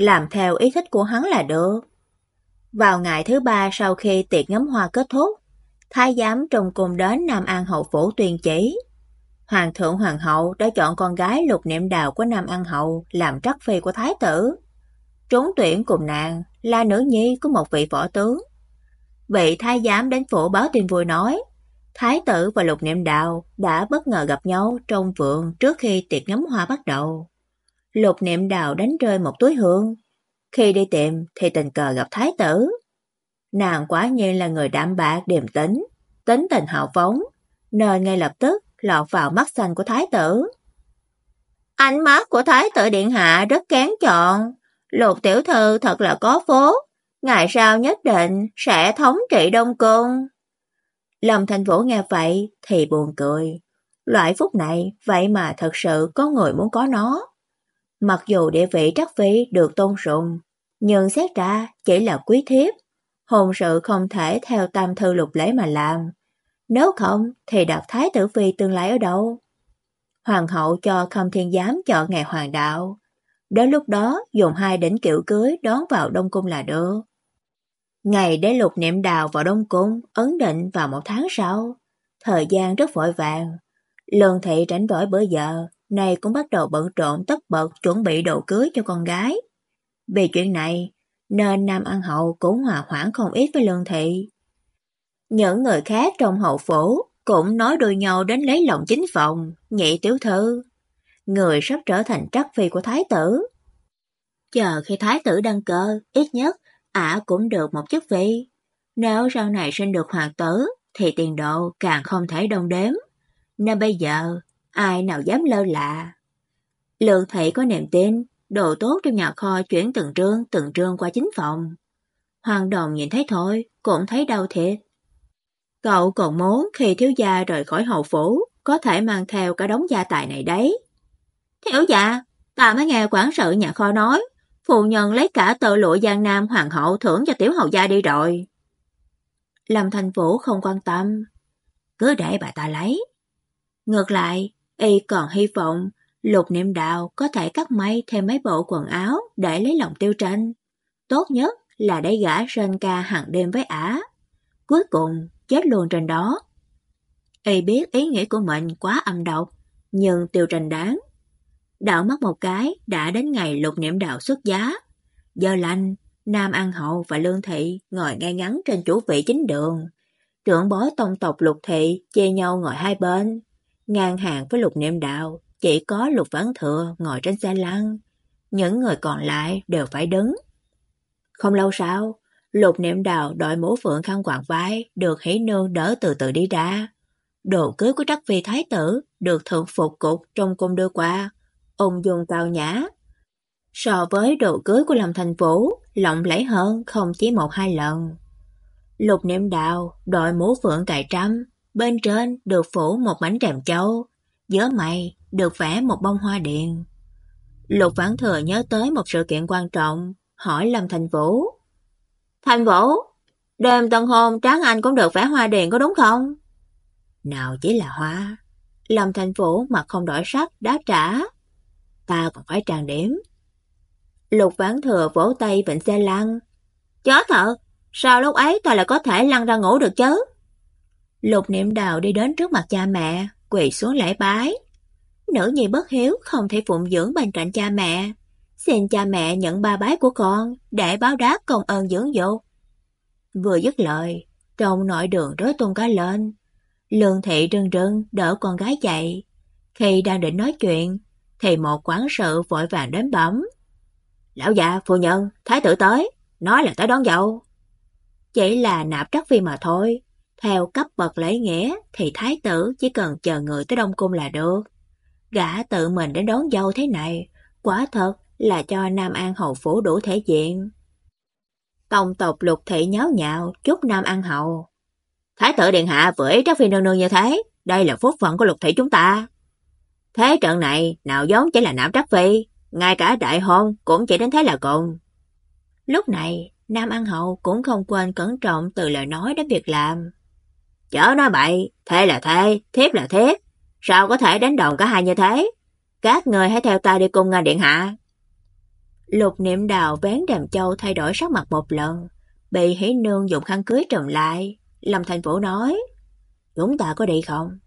làm theo ý thích của hắn là được. Vào ngày thứ ba sau khi tiệc ngắm hoa kết thúc, thái giám trùng cùng đến Nam An hậu phủ tuyên chỉ. Hoàng thượng hoàng hậu đã chọn con gái Lục Niệm Đào của Nam An hậu làm trắc phi của thái tử. Trúng tuyển cùng nàng là nữ nhi của một vị võ tướng. Vị thái giám đến phủ báo tin vui nói, thái tử và Lục Niệm Đào đã bất ngờ gặp nhau trong vườn trước khi tiệc ngắm hoa bắt đầu. Lục niệm đào đánh rơi một túi hương. Khi đi tìm thì tình cờ gặp thái tử. Nàng quá nhiên là người đảm bạc điềm tĩnh, tính tình hào phóng, nên ngay lập tức lọt vào mắt xanh của thái tử. Ánh mắt của thái tử điện hạ rất kén chọn, lục tiểu thư thật là có phố, ngày sau nhất định sẽ thống trị Đông Cung. Lâm Thành Vũ nghe vậy thì buồn cười. Loại phúc này vậy mà thật sự có người muốn có nó. Mặc dù địa vị trắc phi được tôn sùng, nhưng xét ra chỉ là quý thiếp, hôn sự không thể theo tam thư lục lễ mà làm. Nếu không thì đặt thái tử phi tương lai ở đâu? Hoàng hậu cho khâm thiên giám chọn ngày hoàng đạo. Đến lúc đó dùng hai đỉnh kiệu cưới đón vào Đông Cung là được. Ngày để lục niệm đào vào Đông Cung ấn định vào một tháng sau. Thời gian rất vội vàng. Lương thị tránh đổi bữa giờ, này cũng bắt đầu bận rộn tất bật chuẩn bị đồ cưới cho con gái. Vì chuyện này, nên Nam An Hậu cũng hòa hoãn không ít với Lương Thị. Những người khác trong hậu phủ cũng nói đôi nhau đến lấy lòng chính phòng, nhị tiểu thư. Người sắp trở thành trắc phi của thái tử. Chờ khi thái tử đăng cơ, ít nhất, ả cũng được một chức vị. Nếu sau này sinh được hoàng tử, thì tiền độ càng không thể đông đếm. Nên bây giờ, ai nào dám lơ là. Lượng thị có niềm tin, đồ tốt trong nhà kho chuyển từng trương từng trương qua chính phòng. Hoàng đồng nhìn thấy thôi, cũng thấy đau thiệt. Cậu còn muốn khi thiếu gia rời khỏi hậu phủ, có thể mang theo cả đống gia tài này đấy. Thiếu gia, ta mới nghe quản sự nhà kho nói, phụ nhân lấy cả tờ lụa giang nam hoàng hậu thưởng cho tiểu hậu gia đi rồi. Lâm Thành Vũ không quan tâm, cứ để bà ta lấy. Ngược lại, Y còn hy vọng Lục Niệm Đạo có thể cắt may thêm mấy bộ quần áo để lấy lòng tiêu tranh. Tốt nhất là để gã rên ca hàng đêm với ả. Cuối cùng chết luôn trên đó. Y biết ý nghĩ của mình quá âm độc, nhưng tiêu tranh đáng. Đạo mất một cái đã đến ngày lục niệm đạo xuất giá. Giờ lành, Nam An Hậu và Lương Thị ngồi ngay ngắn trên chủ vị chính đường. Trưởng bối tông tộc lục thị chia nhau ngồi hai bên, ngang hàng với lục niệm đạo, chỉ có lục vãn thừa ngồi trên xe lăn. Những người còn lại đều phải đứng. Không lâu sau, lục niệm đạo đội mũ phượng khăn quàng vai, được hỷ nương đỡ từ từ đi ra. Đồ cưới của trắc vi thái tử được thượng phục cục trong cung đưa qua, ung dung cao nhã. So với đồ cưới của Lâm Thành Vũ, lộng lẫy hơn không chỉ một hai lần. Lục niệm đạo đội mũ phượng cài trăm, Bên trên được phủ một mảnh rèm châu, giữa mày được vẽ một bông hoa điện. Lục Vãn Thừa nhớ tới một sự kiện quan trọng, hỏi Lâm Thành Vũ. Thành Vũ, đêm tân hôn Tráng Anh cũng được vẽ hoa điện có đúng không? Nào chỉ là hoa. Lâm Thành Vũ mặt không đổi sắc đáp trả. Ta còn phải trang điểm. Lục Vãn Thừa vỗ tay vịnh xe lăn. Chó thật, sao lúc ấy ta lại có thể lăn ra ngủ được chứ? Lục niệm đào đi đến trước mặt cha mẹ, quỳ xuống lễ bái. Nữ nhi bất hiếu không thể phụng dưỡng bên cạnh cha mẹ. Xin cha mẹ nhận ba bái của con để báo đáp công ơn dưỡng dục. Vừa dứt lời, trong nội đường rối tung cá lên. Lương thị rưng rưng đỡ con gái dậy. Khi đang định nói chuyện, thì một quán sự vội vàng đến bấm. Lão già, phu nhân, thái tử tới, nói là tới đón dâu. Chỉ là nạp trắc phi mà thôi, theo cấp bậc lễ nghĩa thì thái tử chỉ cần chờ người tới Đông Cung là được. Gã tự mình đến đón dâu thế này, quả thật là cho Nam An hầu phủ đủ thể diện. Tông tộc lục thị nháo nhạo chúc Nam An hầu. Thái tử điện hạ vưỡi trắc phi nương nương như thế, đây là phúc phận của lục thị chúng ta. Thế trận này nào giống chỉ là nạp trắc phi, ngay cả đại hôn cũng chỉ đến thế là cùng. Lúc này, Nam An Hậu cũng không quên cẩn trọng từ lời nói đến việc làm. Chớ nói bậy, thế là thế, thiếp là thiếp, sao có thể đánh đồng cả hai như thế? Các người hãy theo ta đi cùng ngài điện hạ. Lục Niệm Đào vén đàm châu thay đổi sắc mặt một lần, bị Hỉ Nương dùng khăn cưới trùm lại, Lâm Thành Vũ nói: "Chúng ta có đi không?"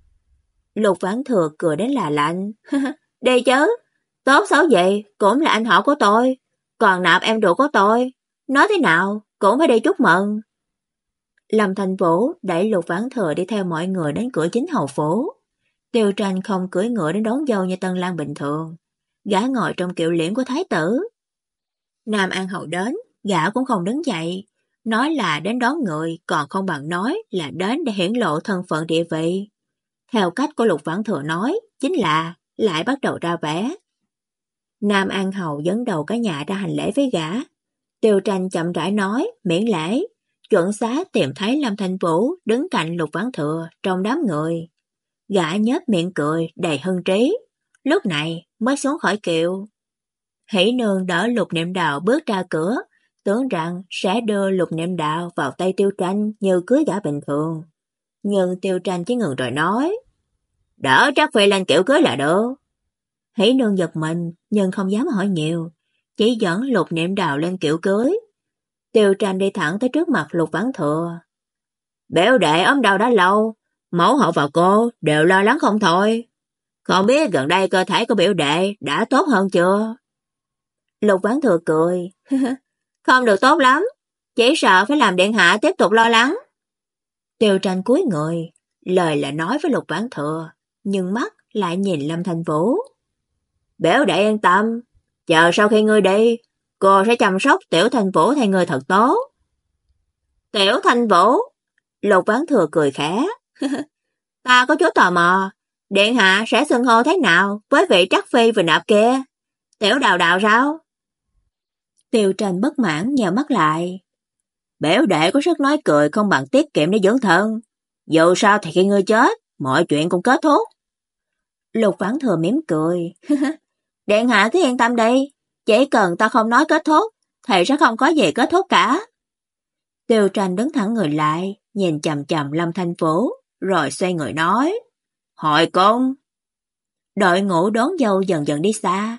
Lục Vãn Thừa cười đến là lạnh, "Đi chứ, tốt xấu gì cũng là anh họ của tôi, còn nạp em ruột của tôi, nói thế nào cũng phải đi chúc mừng." Lâm Thành Vũ đẩy Lục Vãn Thừa đi theo mọi người đến cửa chính hậu phố. Tiêu Tranh không cưỡi ngựa đến đón dâu như Tân Lan bình thường, gã ngồi trong kiệu liễn của thái tử. Nam An hầu đến, gã cũng không đứng dậy, nói là đến đón người còn không bằng nói là đến để hiển lộ thân phận địa vị. Theo cách của Lục Vãn Thừa nói, chính là lại bắt đầu ra vẻ. Nam An Hầu dẫn đầu cả nhà ra hành lễ với gã. Tiêu tranh chậm rãi nói, miễn lễ, chuẩn xá tìm thấy Lâm Thanh Vũ đứng cạnh Lục Vãn Thừa trong đám người. Gã nhếch miệng cười đầy hưng trí, lúc này mới xuống khỏi kiệu. Hỷ nương đỡ Lục Niệm Đạo bước ra cửa, tưởng rằng sẽ đưa Lục Niệm Đạo vào tay Tiêu Tranh như cưới gã bình thường. Nhưng Tiêu Tranh chỉ ngừng rồi nói, đỡ chắc phi lên kiểu cưới là được. Hỷ nương giật mình, nhưng không dám hỏi nhiều, chỉ dẫn Lục Niệm Đạo lên kiểu cưới. Tiêu Tranh đi thẳng tới trước mặt Lục Vãn Thừa. Béo đệ ốm đau đã lâu, mẫu hậu và cô đều lo lắng không thôi. Không biết gần đây cơ thể của biểu đệ đã tốt hơn chưa? Lục Vãn Thừa cười. Không được tốt lắm, chỉ sợ phải làm điện hạ tiếp tục lo lắng. Tiêu tranh cúi người, lời là nói với Lục Vãn Thừa, nhưng mắt lại nhìn Lâm Thành Vũ. Biểu đệ yên tâm, chờ sau khi ngươi đi, cô sẽ chăm sóc Tiểu Thành Vũ thay ngươi thật tốt. Tiểu Thành Vũ, Lục Vãn Thừa cười khẽ. Ta có chút tò mò, điện hạ sẽ xưng hô thế nào với vị trắc phi vừa nạp kia? Tiểu đào đào sao? Tiêu trần bất mãn nhào mắt lại. Béo đệ có sức nói cười không bằng tiết kiệm để dưỡng thân. Dù sao thì khi ngươi chết, mọi chuyện cũng kết thúc. Lục vãn thừa mỉm cười. Điện hạ cứ yên tâm đi, chỉ cần ta không nói kết thúc, thì sẽ không có gì kết thúc cả. Tiêu tranh đứng thẳng người lại, nhìn chầm chầm Lâm Thanh Vũ, rồi xoay người nói. Hội công! Đội ngũ đón dâu dần dần đi xa,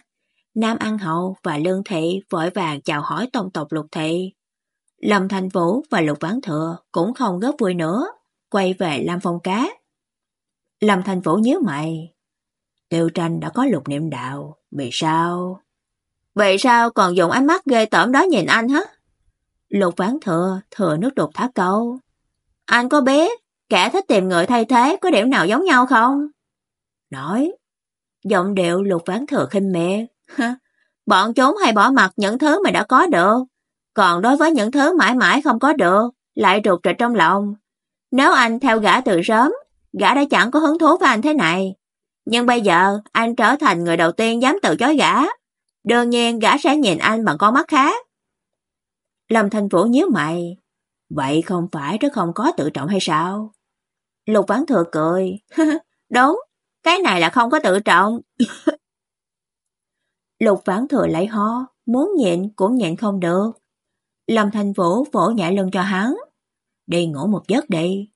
Nam An Hậu và Lương Thị vội vàng chào hỏi tông tộc Lục Thị. Lâm Thanh Vũ và Lục ván Thừa cũng không góp vui nữa, quay về Lam Phong Cá. Lâm Thanh Vũ nhớ mày. Tiêu tranh đã có lục niệm đạo, vì sao? Vậy sao còn dùng ánh mắt ghê tởm đó nhìn anh hả? Lục ván Thừa thừa nước đục thả câu. Anh có biết kẻ thích tìm người thay thế có điểm nào giống nhau không? Nói, giọng điệu Lục ván Thừa khinh miệt. Bọn chúng hay bỏ mặt những thứ mà đã có được, còn đối với những thứ mãi mãi không có được, lại rụt rịch trong lòng. Nếu anh theo gã từ sớm, gã đã chẳng có hứng thú với anh thế này. Nhưng bây giờ, anh trở thành người đầu tiên dám từ chối gã. Đương nhiên gã sẽ nhìn anh bằng con mắt khác. Lâm Thanh Vũ nhíu mày. Vậy không phải rất không có tự trọng hay sao? Lục Vãn Thừa cười. Đúng, cái này là không có tự trọng. Lục vãn thừa lại ho, muốn nhịn cũng nhịn không được. Lâm Thanh Vũ vỗ nhẹ lưng cho hắn. Đi ngủ một giấc đi.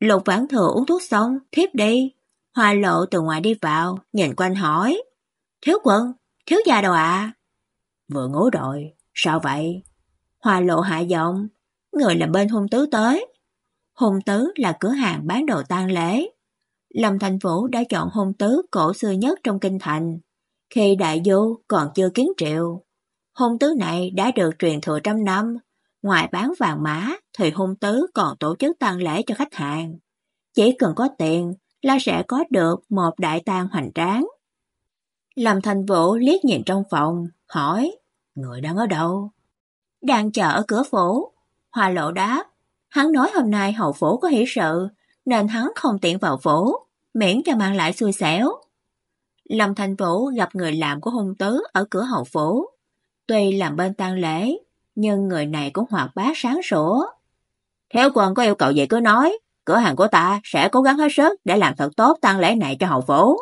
Lục vãn thừa uống thuốc xong, thiếp đi. Hoa lộ từ ngoài đi vào, nhìn quanh hỏi. Thiếu quân, thiếu gia đâu ạ? Vừa ngủ rồi, sao vậy? Hoa lộ hạ giọng, người làm bên hung tứ tới. Hung tứ là cửa hàng bán đồ tang lễ. Lâm Thành Vũ đã chọn hung tứ cổ xưa nhất trong kinh thành. Khi đại du còn chưa kiến triệu, hôn tứ này đã được truyền thừa trăm năm. Ngoài bán vàng mã, thì hôn tứ còn tổ chức tang lễ cho khách hàng. Chỉ cần có tiền là sẽ có được một đại tang hoành tráng. Lâm Thành Vũ liếc nhìn trong phòng, hỏi, người đang ở đâu? Đang chờ ở cửa phủ. Hoa lộ đáp, hắn nói hôm nay hậu phủ có hỷ sự, nên hắn không tiện vào phủ, miễn cho mang lại xui xẻo. Lâm Thành Vũ gặp người làm của hung tứ ở cửa hậu phủ. Tuy làm bên tang lễ, nhưng người này cũng hoạt bát sáng sủa. Theo quần có yêu cầu gì cứ nói, cửa hàng của ta sẽ cố gắng hết sức để làm thật tốt tang lễ này cho hậu phủ.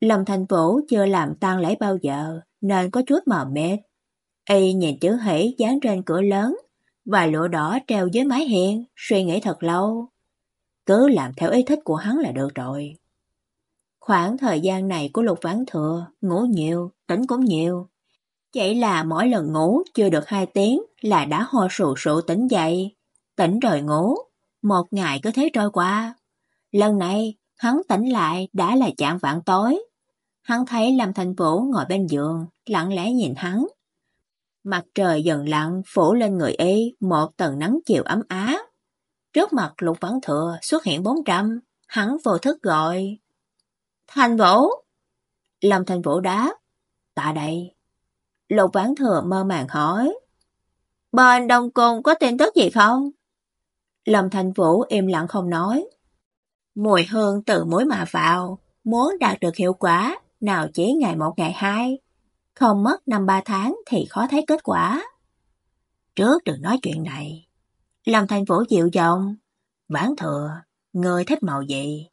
Lâm Thành Vũ chưa làm tang lễ bao giờ, nên có chút mờ mịt. Y nhìn chữ hỷ dán trên cửa lớn và lụa đỏ treo dưới mái hiên, suy nghĩ thật lâu. Cứ làm theo ý thích của hắn là được rồi. Khoảng thời gian này của Lục Vãn Thừa, ngủ nhiều, tỉnh cũng nhiều. Chỉ là mỗi lần ngủ chưa được hai tiếng là đã ho sù sụ tỉnh dậy. Tỉnh rồi ngủ, một ngày cứ thế trôi qua. Lần này, hắn tỉnh lại đã là chạm vạn tối. Hắn thấy Lâm Thành Vũ ngồi bên giường, lặng lẽ nhìn hắn. Mặt trời dần lặn phủ lên người y một tầng nắng chiều ấm áp. Trước mặt Lục Vãn Thừa xuất hiện bốn trăm, hắn vô thức gọi. Thành Vũ! Lâm Thành Vũ đáp. Tại đây. Lục Vãn Thừa mơ màng hỏi. Bên Đông Cung có tin tức gì không? Lâm Thành Vũ im lặng không nói. Mùi hương từ muối mà vào, muốn đạt được hiệu quả, nào chỉ ngày một ngày hai. Không mất năm ba tháng thì khó thấy kết quả. Trước đừng nói chuyện này. Lâm Thành Vũ dịu giọng. Vãn thừa, người thích màu gì?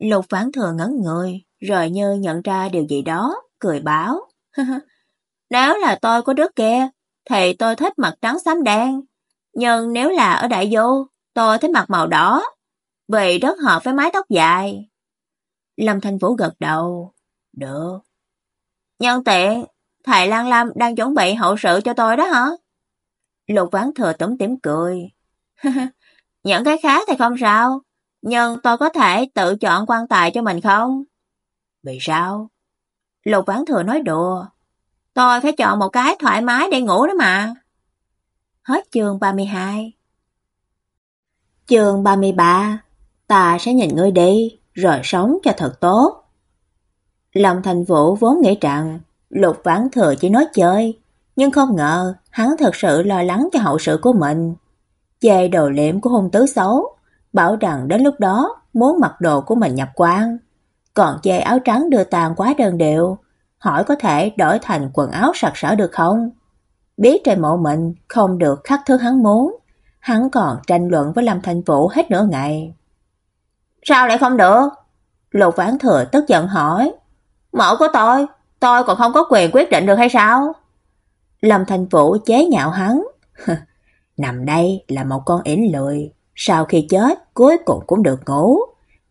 Lục vãn thừa ngẩn người, rồi như nhận ra điều gì đó, cười báo. nếu là tôi có đứa kia, thì tôi thích mặt trắng xám đen. Nhưng nếu là ở đại vô tôi thích mặt màu đỏ, vì rất hợp với mái tóc dài. Lâm Thanh Vũ gật đầu. Được. Nhân tiện, thầy Lan Lâm đang chuẩn bị hậu sự cho tôi đó hả? Lục vãn thừa tủm tỉm cười. Những cái khác thì không sao, nhưng tôi có thể tự chọn quan tài cho mình không? Vì sao? Lục Vãn Thừa nói đùa. Tôi phải chọn một cái thoải mái để ngủ đó mà. Hết chương 32 Chương 33 Ta sẽ nhìn ngươi đi, rồi sống cho thật tốt. Lòng thành vũ vốn nghĩ rằng Lục Vãn Thừa chỉ nói chơi, nhưng không ngờ hắn thật sự lo lắng cho hậu sự của mình. Về đồ liệm của hung tứ xấu, bảo rằng đến lúc đó muốn mặc đồ của mình nhập quan. Còn chê áo trắng đưa tàn quá đơn điệu, hỏi có thể đổi thành quần áo sặc sỡ được không? Biết trời mộ mình không được khắc thứ hắn muốn, hắn còn tranh luận với Lâm thành Vũ hết nửa ngày. Sao lại không được? Lục Vãn Thừa tức giận hỏi. mẫu của tôi, tôi còn không có quyền quyết định được hay sao? Lâm Thanh Vũ chế nhạo hắn. Nằm đây là một con yển lười, sau khi chết cuối cùng cũng được ngủ.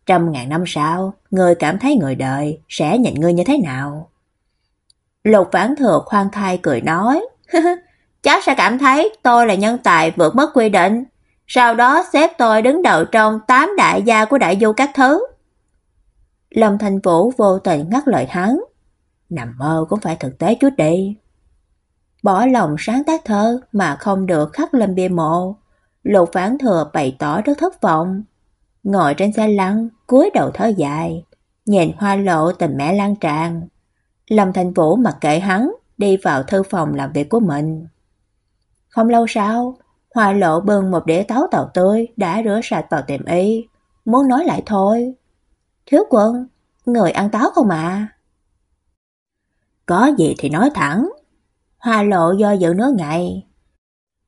Trăm ngàn năm sau, người cảm thấy người đời sẽ nhìn ngươi như thế nào? Lục Vãn Thừa khoan thai cười nói, chắc sẽ cảm thấy tôi là nhân tài vượt mất quy định, sau đó xếp tôi đứng đầu trong tám đại gia của đại du các thứ. Lâm Thành Vũ vô tình ngắt lời hắn, nằm mơ cũng phải thực tế chút đi. Bỏ lòng sáng tác thơ mà không được khắc lên bia mộ, Lục Vãn Thừa bày tỏ rất thất vọng. Ngồi trên xe lăn, cúi đầu thở dài, nhìn hoa lộ tình mẹ lan tràn. Lâm Thành Vũ mặc kệ hắn, đi vào thư phòng làm việc của mình. Không lâu sau, hoa lộ bưng một đĩa táo tàu tươi đã rửa sạch vào tiệm y. Muốn nói lại thôi. Thiếu quân, người ăn táo không ạ? Có gì thì nói thẳng. Hoa lộ do dự nửa ngày,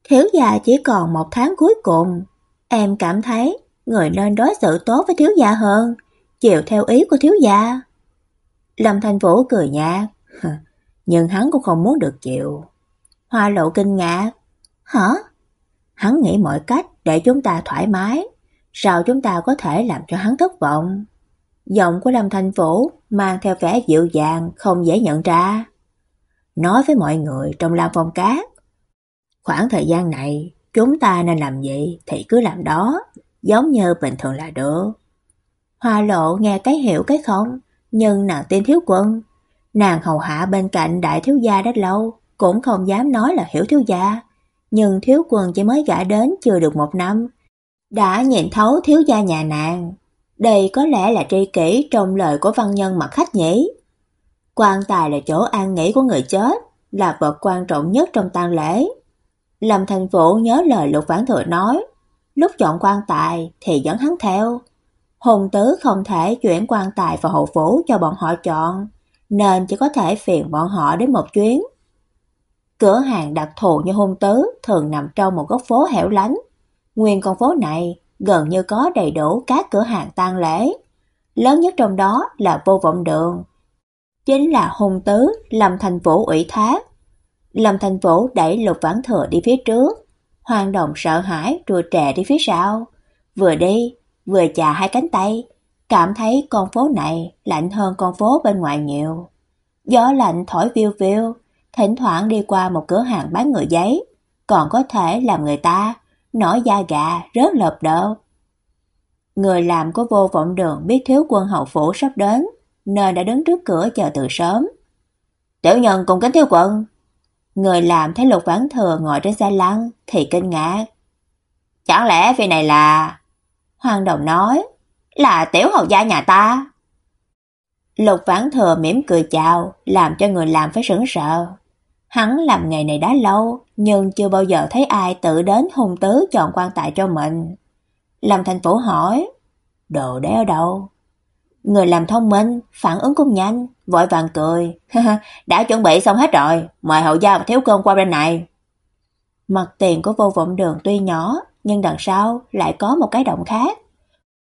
Thiếu gia chỉ còn một tháng cuối cùng. Em cảm thấy người nên đối xử tốt với thiếu gia hơn, chịu theo ý của thiếu gia. Lâm Thành Vũ cười nhạt, nhưng hắn cũng không muốn được chịu. Hoa lộ kinh ngạc, hả? Hắn nghĩ mọi cách để chúng ta thoải mái, sao chúng ta có thể làm cho hắn thất vọng? Giọng của Lâm Thành Vũ mang theo vẻ dịu dàng không dễ nhận ra. Nói với mọi người trong Lam Phong Cát, Khoảng thời gian này, chúng ta nên làm gì thì cứ làm đó, giống như bình thường là được. Hoa lộ nghe cái hiểu cái không, nhưng nàng tin thiếu quân. Nàng hầu hạ bên cạnh đại thiếu gia đã lâu, cũng không dám nói là hiểu thiếu gia. Nhưng thiếu quần chỉ mới gả đến chưa được một năm, đã nhìn thấu thiếu gia nhà nàng. Đây có lẽ là tri kỷ trong lời của văn nhân mặt khách nhỉ. Quan tài là chỗ an nghỉ của người chết, là vật quan trọng nhất trong tang lễ. Lâm Thành Vũ nhớ lời Lục Vãn Thừa nói, lúc chọn quan tài thì dẫn hắn theo. Hùng tứ không thể chuyển quan tài vào hậu phủ cho bọn họ chọn, nên chỉ có thể phiền bọn họ đến một chuyến. Cửa hàng đặc thù như hôn tứ thường nằm trong một góc phố hẻo lánh. Nguyên con phố này gần như có đầy đủ các cửa hàng tang lễ. Lớn nhất trong đó là vô vọng đường. Chính là hôn tứ Lâm Thành Vũ ủy thác. Lâm Thành Vũ đẩy lục vãn thừa đi phía trước. Hoàng đồng sợ hãi rùa trẻ đi phía sau. Vừa đi, vừa chà hai cánh tay, cảm thấy con phố này lạnh hơn con phố bên ngoài nhiều. Gió lạnh thổi viêu viêu, thỉnh thoảng đi qua một cửa hàng bán người giấy, còn có thể làm người ta nổi da gà rớt lợp đỡ. Người làm của vô vọng đường biết thiếu quân hậu phủ sắp đến, nên đã đứng trước cửa chờ từ sớm. Tiểu nhân cùng kính thiếu quân. Người làm thấy lục vãn thừa ngồi trên xe lăn thì kinh ngạc. Chẳng lẽ vị này là... Hoàng Đồng nói, là tiểu hầu gia nhà ta. Lục Vãn Thừa mỉm cười chào, làm cho người làm phải sững sờ. Hắn làm nghề này đã lâu, nhưng chưa bao giờ thấy ai tự đến hùng tứ chọn quan tài cho mình. Lâm Thành Phủ hỏi, đồ đấy ở đâu? Người làm thông minh, phản ứng cũng nhanh, vội vàng cười. đã chuẩn bị xong hết rồi, mời hậu gia và thiếu cơm qua bên này. Mặt tiền của vô vọng đường tuy nhỏ, nhưng đằng sau lại có một cái động khác.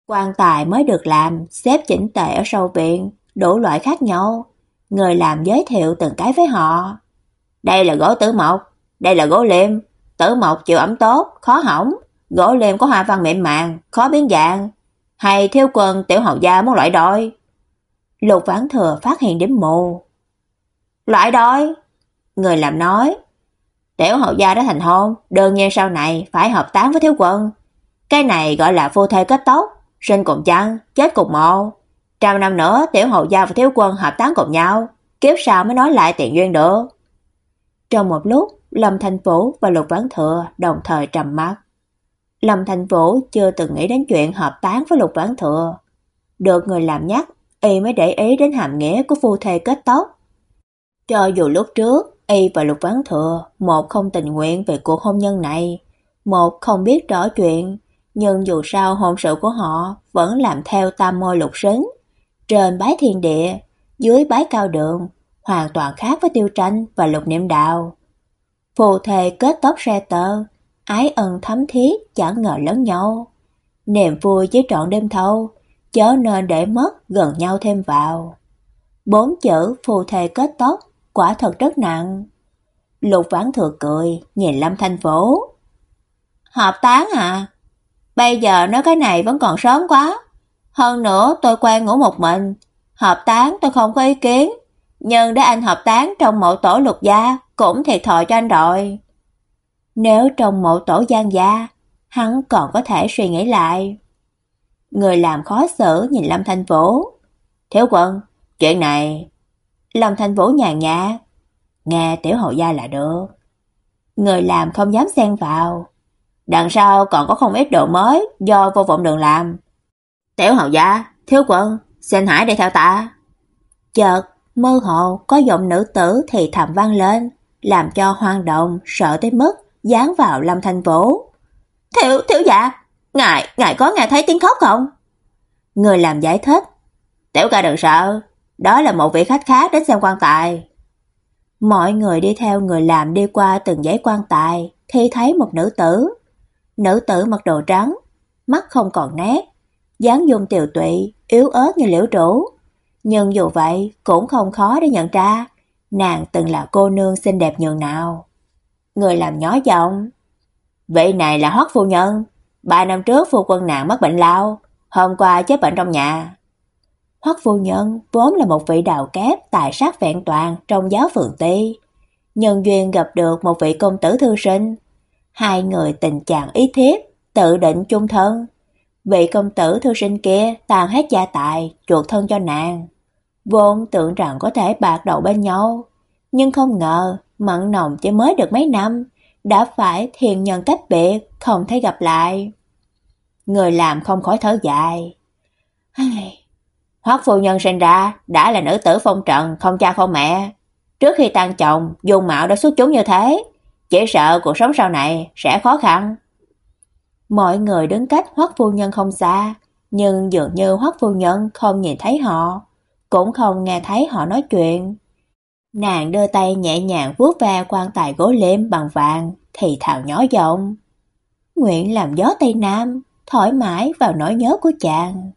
Quan tài mới được làm, xếp chỉnh tề ở sâu viện, đủ loại khác nhau. Người làm giới thiệu từng cái với họ. Đây là gỗ tử mộc, đây là gỗ liêm, tử mộc chịu ẩm tốt, khó hỏng, gỗ liêm có hoa văn mềm màng, khó biến dạng. Hay thiếu quần tiểu hậu gia muốn loại đôi. Lục vãn thừa phát hiện điểm mù. Loại đôi? Người làm nói, Tiểu hậu gia đã thành hôn, đương nhiên sau này phải hợp tán với thiếu quân. Cái này gọi là phu thê kết tóc, sinh cùng chăn, chết cùng mộ. Trăm năm nữa tiểu hậu gia và thiếu quân hợp tán cùng nhau, kiếp sau mới nói lại tiền duyên được. Trong một lúc, Lâm Thành Vũ và Lục Vãn Thừa đồng thời trầm mắt. Lâm Thành Vũ chưa từng nghĩ đến chuyện hợp tán với Lục Vãn Thừa. Được người làm nhắc, y mới để ý đến hàm nghĩa của phu thê kết tóc. Cho dù lúc trước Y và Lục Vãn Thừa, một không tình nguyện về cuộc hôn nhân này, một không biết rõ chuyện, nhưng dù sao hôn sự của họ vẫn làm theo tam môi lục sấn. Trên bái thiên địa, dưới bái cao đường, hoàn toàn khác với tiêu tranh và lục niệm đạo. Phù thề kết tóc xe tơ, ái ân thấm thiết chẳng ngờ lớn nhau. Niềm vui với trọn đêm thâu, chớ nên để mất gần nhau thêm vào. Bốn chữ phù thề kết tóc quả thật rất nặng. Lục vãn thừa cười, nhìn Lâm Thanh Phố. Hợp tán à? Bây giờ nói cái này vẫn còn sớm quá. Hơn nữa tôi quen ngủ một mình. Hợp tán tôi không có ý kiến. Nhưng để anh hợp tán trong mộ tổ lục gia cũng thiệt thòi cho anh rồi. Nếu trong mộ tổ gian gia, hắn còn có thể suy nghĩ lại. Người làm khó xử nhìn Lâm Thanh Vũ. Thiếu quân, chuyện này Lâm Thanh Vũ nhàn nhạt, nghe tiểu hậu gia là được. Người làm không dám xen vào. Đằng sau còn có không ít đồ mới do vô vọng đường làm. Tiểu hậu gia, thiếu quân, xin hãy đi theo ta. Chợt, mơ hồ có giọng nữ tử thì thầm vang lên, làm cho hoang động sợ tới mức dán vào Lâm Thanh Vũ. Thiếu, thiếu dạ, ngài, ngài có nghe thấy tiếng khóc không? Người làm giải thích. Tiểu ca đừng sợ, đó là một vị khách khác đến xem quan tài. Mọi người đi theo người làm đi qua từng giấy quan tài thì thấy một nữ tử. Nữ tử mặc đồ trắng, mắt không còn nét, dáng dung tiều tụy, yếu ớt như liễu trụ. Nhưng dù vậy cũng không khó để nhận ra nàng từng là cô nương xinh đẹp nhường nào. Người làm nhỏ giọng, vậy này là Hoắc phu nhân, ba năm trước phu quân nàng mắc bệnh lao, hôm qua chết bệnh trong nhà. Hoắc phu nhân vốn là một vị đạo kép tài sắc vẹn toàn trong giáo phường Tây, Nhân duyên gặp được một vị công tử thư sinh. Hai người tình chàng ý thiếp, tự định chung thân. Vị công tử thư sinh kia tàn hết gia tài, chuột thân cho nàng. Vốn tưởng rằng có thể bạc đầu bên nhau. Nhưng không ngờ, mặn nồng chỉ mới được mấy năm, đã phải thiền nhân cách biệt, không thể gặp lại. Người làm không khỏi thở dài. Ai... Hoắc phu nhân sinh ra đã là nữ tử phong trần, không cha không mẹ. Trước khi tan chồng, dung mạo đã xuất chúng như thế, chỉ sợ cuộc sống sau này sẽ khó khăn. Mọi người đứng cách Hoắc phu nhân không xa, nhưng dường như Hoắc phu nhân không nhìn thấy họ, cũng không nghe thấy họ nói chuyện. Nàng đưa tay nhẹ nhàng vuốt ve quan tài gỗ liêm bằng vàng, thì thào nhỏ giọng. Nguyện làm gió Tây Nam, thoải mái vào nỗi nhớ của chàng.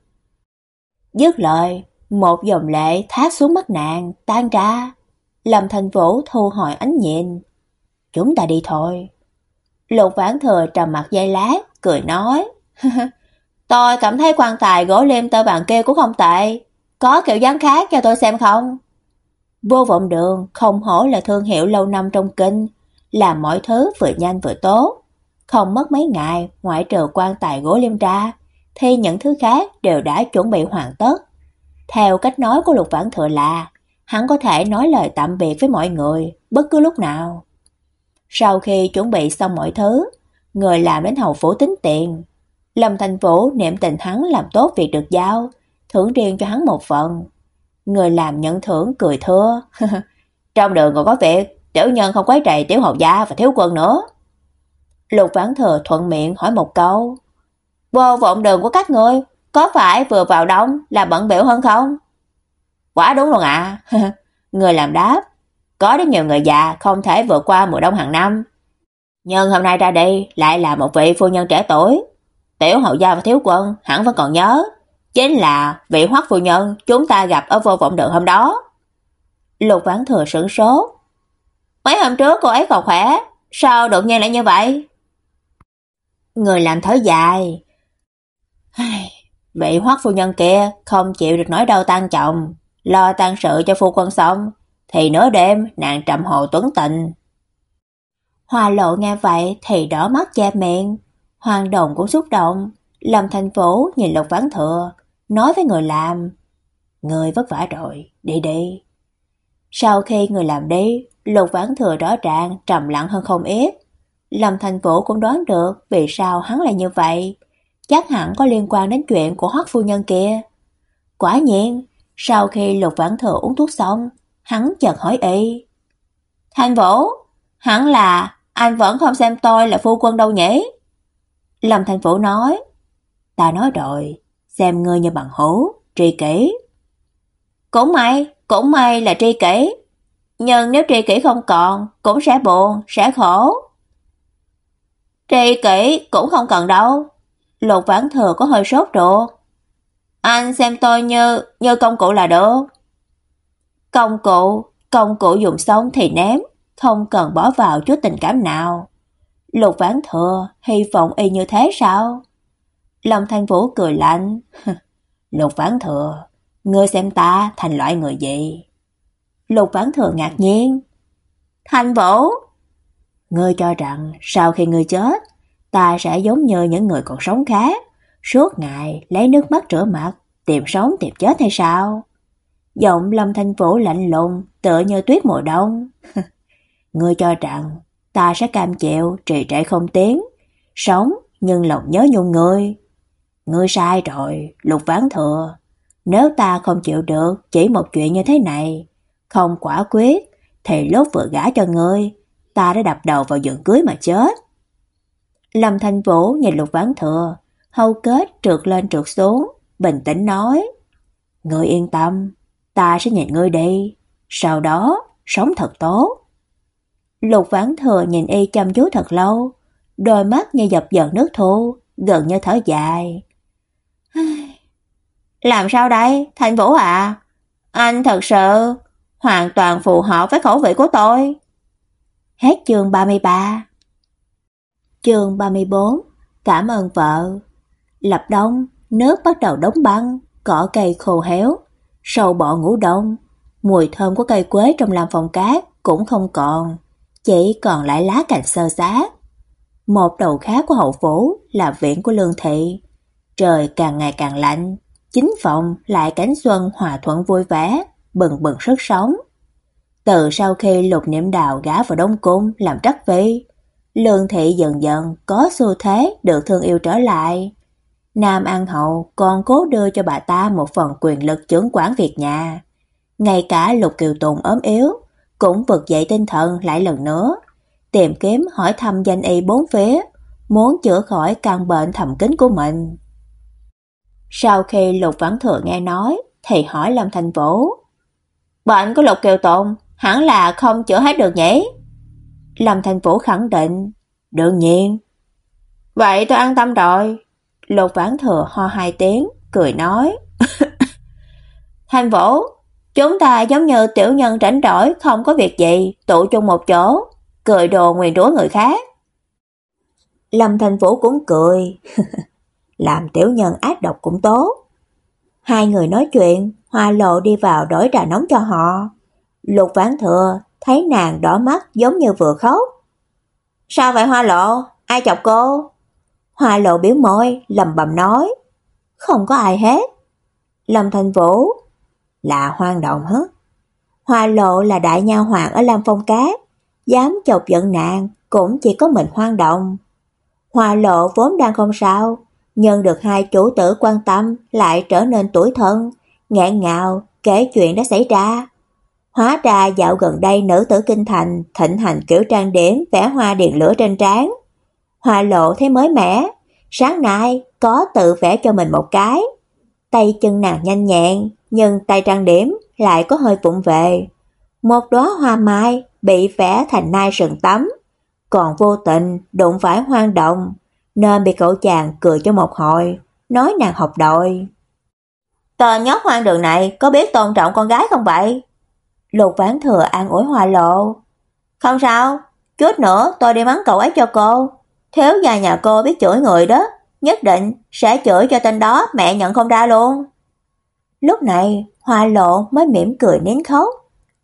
Dứt lời, một dòng lệ thác xuống mắt nàng, tan ra. Lâm Thành Vũ thu hồi ánh nhìn. Chúng ta đi thôi. Lục Vãn Thừa trầm mặt dây lát, cười nói. tôi cảm thấy quan tài gỗ liêm tơ vàng kia cũng không tệ. Có kiểu dáng khác cho tôi xem không? Vô vọng đường không hổ là thương hiệu lâu năm trong kinh, làm mọi thứ vừa nhanh vừa tốt. Không mất mấy ngày, ngoại trừ quan tài gỗ liêm ra, thì những thứ khác đều đã chuẩn bị hoàn tất. Theo cách nói của Lục Vãn Thừa là, hắn có thể nói lời tạm biệt với mọi người bất cứ lúc nào. Sau khi chuẩn bị xong mọi thứ, người làm đến hầu phủ tính tiền. Lâm Thành Vũ niệm tình hắn làm tốt việc được giao, thưởng riêng cho hắn một phần. Người làm nhận thưởng cười thưa. Trong đường còn có việc, tiểu nhân không quấy rầy tiểu hầu gia và thiếu quân nữa. Lục Vãn Thừa thuận miệng hỏi một câu. Vô vọng đường của các ngươi, có phải vừa vào đông là bận biểu hơn không? Quả đúng luôn ạ. người làm đáp. Có rất nhiều người già không thể vượt qua mùa đông hàng năm. Nhưng hôm nay ra đây lại là một vị phu nhân trẻ tuổi. Tiểu hậu gia và thiếu quân hẳn vẫn còn nhớ. Chính là vị hoắc phu nhân chúng ta gặp ở vô vọng đường hôm đó. Lục vãn thừa sửng sốt. Mấy hôm trước cô ấy còn khỏe, sao đột nhiên lại như vậy? Người làm thở dài. Vị hoắc phu nhân kia không chịu được nói đau tan chồng, lo tan sự cho phu quân xong, thì nửa đêm nàng trầm hồ tuấn tình. Hoa lộ nghe vậy thì đỏ mắt che miệng, hoàng đồng cũng xúc động, Lâm Thành Phố nhìn Lục Vãn Thừa, nói với người làm, người vất vả rồi, đi đi. Sau khi người làm đi, Lục Vãn Thừa rõ ràng trầm lặng hơn không ít. Lâm Thành Vũ cũng đoán được vì sao hắn lại như vậy, chắc hẳn có liên quan đến chuyện của Hoắc phu nhân kia. Quả nhiên, sau khi Lục Vãn Thừa uống thuốc xong, hắn chợt hỏi y. Thành Vũ, hắn là anh vẫn không xem tôi là phu quân đâu nhỉ? Lâm Thành Vũ nói, ta nói rồi, xem ngươi như bằng hữu, tri kỷ. Cũng may, cũng may là tri kỷ. Nhưng nếu tri kỷ không còn, cũng sẽ buồn, sẽ khổ. Tri kỷ cũng không cần đâu. Lục Vãn Thừa có hơi sốt ruột. Anh xem tôi như như công cụ là được. Công cụ, công cụ dùng xong thì ném, không cần bỏ vào chút tình cảm nào. Lục Vãn Thừa hy vọng y như thế sao? Lâm Thanh Vũ cười lạnh. Lục Vãn Thừa, ngươi xem ta thành loại người gì? Lục Vãn Thừa ngạc nhiên. Thanh Vũ, ngươi cho rằng sau khi ngươi chết, ta sẽ giống như những người còn sống khác, suốt ngày lấy nước mắt rửa mặt, tìm sống tìm chết hay sao? Giọng Lâm Thanh Vũ lạnh lùng, tựa như tuyết mùa đông. ngươi cho rằng ta sẽ cam chịu trì trệ không tiến, sống nhưng lòng nhớ nhung ngươi. Ngươi sai rồi, Lục Vãn Thừa. Nếu ta không chịu được chỉ một chuyện như thế này, không quả quyết, thì lúc vừa gả cho ngươi, ta đã đập đầu vào giường cưới mà chết. Lâm Thanh Vũ nhìn Lục Vãn Thừa, hầu kết trượt lên trượt xuống, bình tĩnh nói: "Ngươi yên tâm, ta sẽ nhìn ngươi đi, sau đó sống thật tốt." Lục Vãn Thừa nhìn y chăm chú thật lâu, đôi mắt như dập dần nước thô, gần như thở dài. Làm sao đây, Thành Vũ ạ? Anh thật sự hoàn toàn phù hợp với khẩu vị của tôi. Hết chương 33 Chương 34 Cảm ơn vợ Lập đông, nước bắt đầu đóng băng, cỏ cây khô héo, sâu bọ ngủ đông, mùi thơm của cây quế trong làm phòng cát cũng không còn, chỉ còn lại lá cành sơ sát. Một đầu khác của hậu phủ là viện của Lương Thị. Trời càng ngày càng lạnh, chính phòng lại cánh xuân hòa thuận vui vẻ, bừng bừng sức sống. Từ sau khi Lục Niệm Đào gả vào Đông Cung làm trắc phi, Lương Thị dần dần có xu thế được thương yêu trở lại. Nam An Hậu còn cố đưa cho bà ta một phần quyền lực trưởng quản việc nhà. Ngay cả Lục Kiều Tùng ốm yếu, cũng vực dậy tinh thần lại lần nữa, tìm kiếm hỏi thăm danh y bốn phía, muốn chữa khỏi căn bệnh thầm kín của mình. Sau khi Lục Vãn Thừa nghe nói, thì hỏi Lâm Thành Vũ. Bệnh của Lục Kiều Tụng hẳn là không chữa hết được nhỉ? Lâm Thành Vũ khẳng định. Đương nhiên. Vậy tôi an tâm rồi. Lục Vãn Thừa ho hai tiếng, cười nói. Thành Vũ, chúng ta giống như tiểu nhân rảnh rỗi không có việc gì, tụ chung một chỗ, cười đồ nguyền rủa người khác. Lâm Thành Vũ cũng cười. Làm tiểu nhân ác độc cũng tốt. Hai người nói chuyện, Hoa Lộ đi vào đổi trà nóng cho họ. Lục Vãn Thừa thấy nàng đỏ mắt giống như vừa khóc. "Sao vậy Hoa Lộ? Ai chọc cô?" Hoa Lộ biểu môi, lầm bầm nói. "Không có ai hết." Lâm Thành Vũ là hoang động hết. Hoa Lộ là đại nha hoàng ở Lam Phong Cát, dám chọc giận nàng cũng chỉ có mình hoang động. Hoa Lộ vốn đang không sao, nhân được hai chủ tử quan tâm lại trở nên tuổi thân, ngạn ngào kể chuyện đã xảy ra. Hóa ra dạo gần đây nữ tử kinh thành thịnh hành kiểu trang điểm vẽ hoa điện lửa trên trán. Hoa lộ thấy mới mẻ, sáng nay có tự vẽ cho mình một cái. Tay chân nàng nhanh nhẹn, nhưng tay trang điểm lại có hơi vụng về. Một đóa hoa mai bị vẽ thành nai sừng tắm, còn vô tình đụng phải hoang động, nên bị cậu chàng cười cho một hồi, nói nàng học đội. Tên nhóc hoang đường này có biết tôn trọng con gái không vậy? Lục Vãn Thừa an ủi Hoa Lộ. Không sao, chút nữa tôi đi mắng cậu ấy cho cô. Thiếu gia nhà cô biết chửi người đó, nhất định sẽ chửi cho tên đó mẹ nhận không ra luôn. Lúc này, Hoa Lộ mới mỉm cười nín khóc.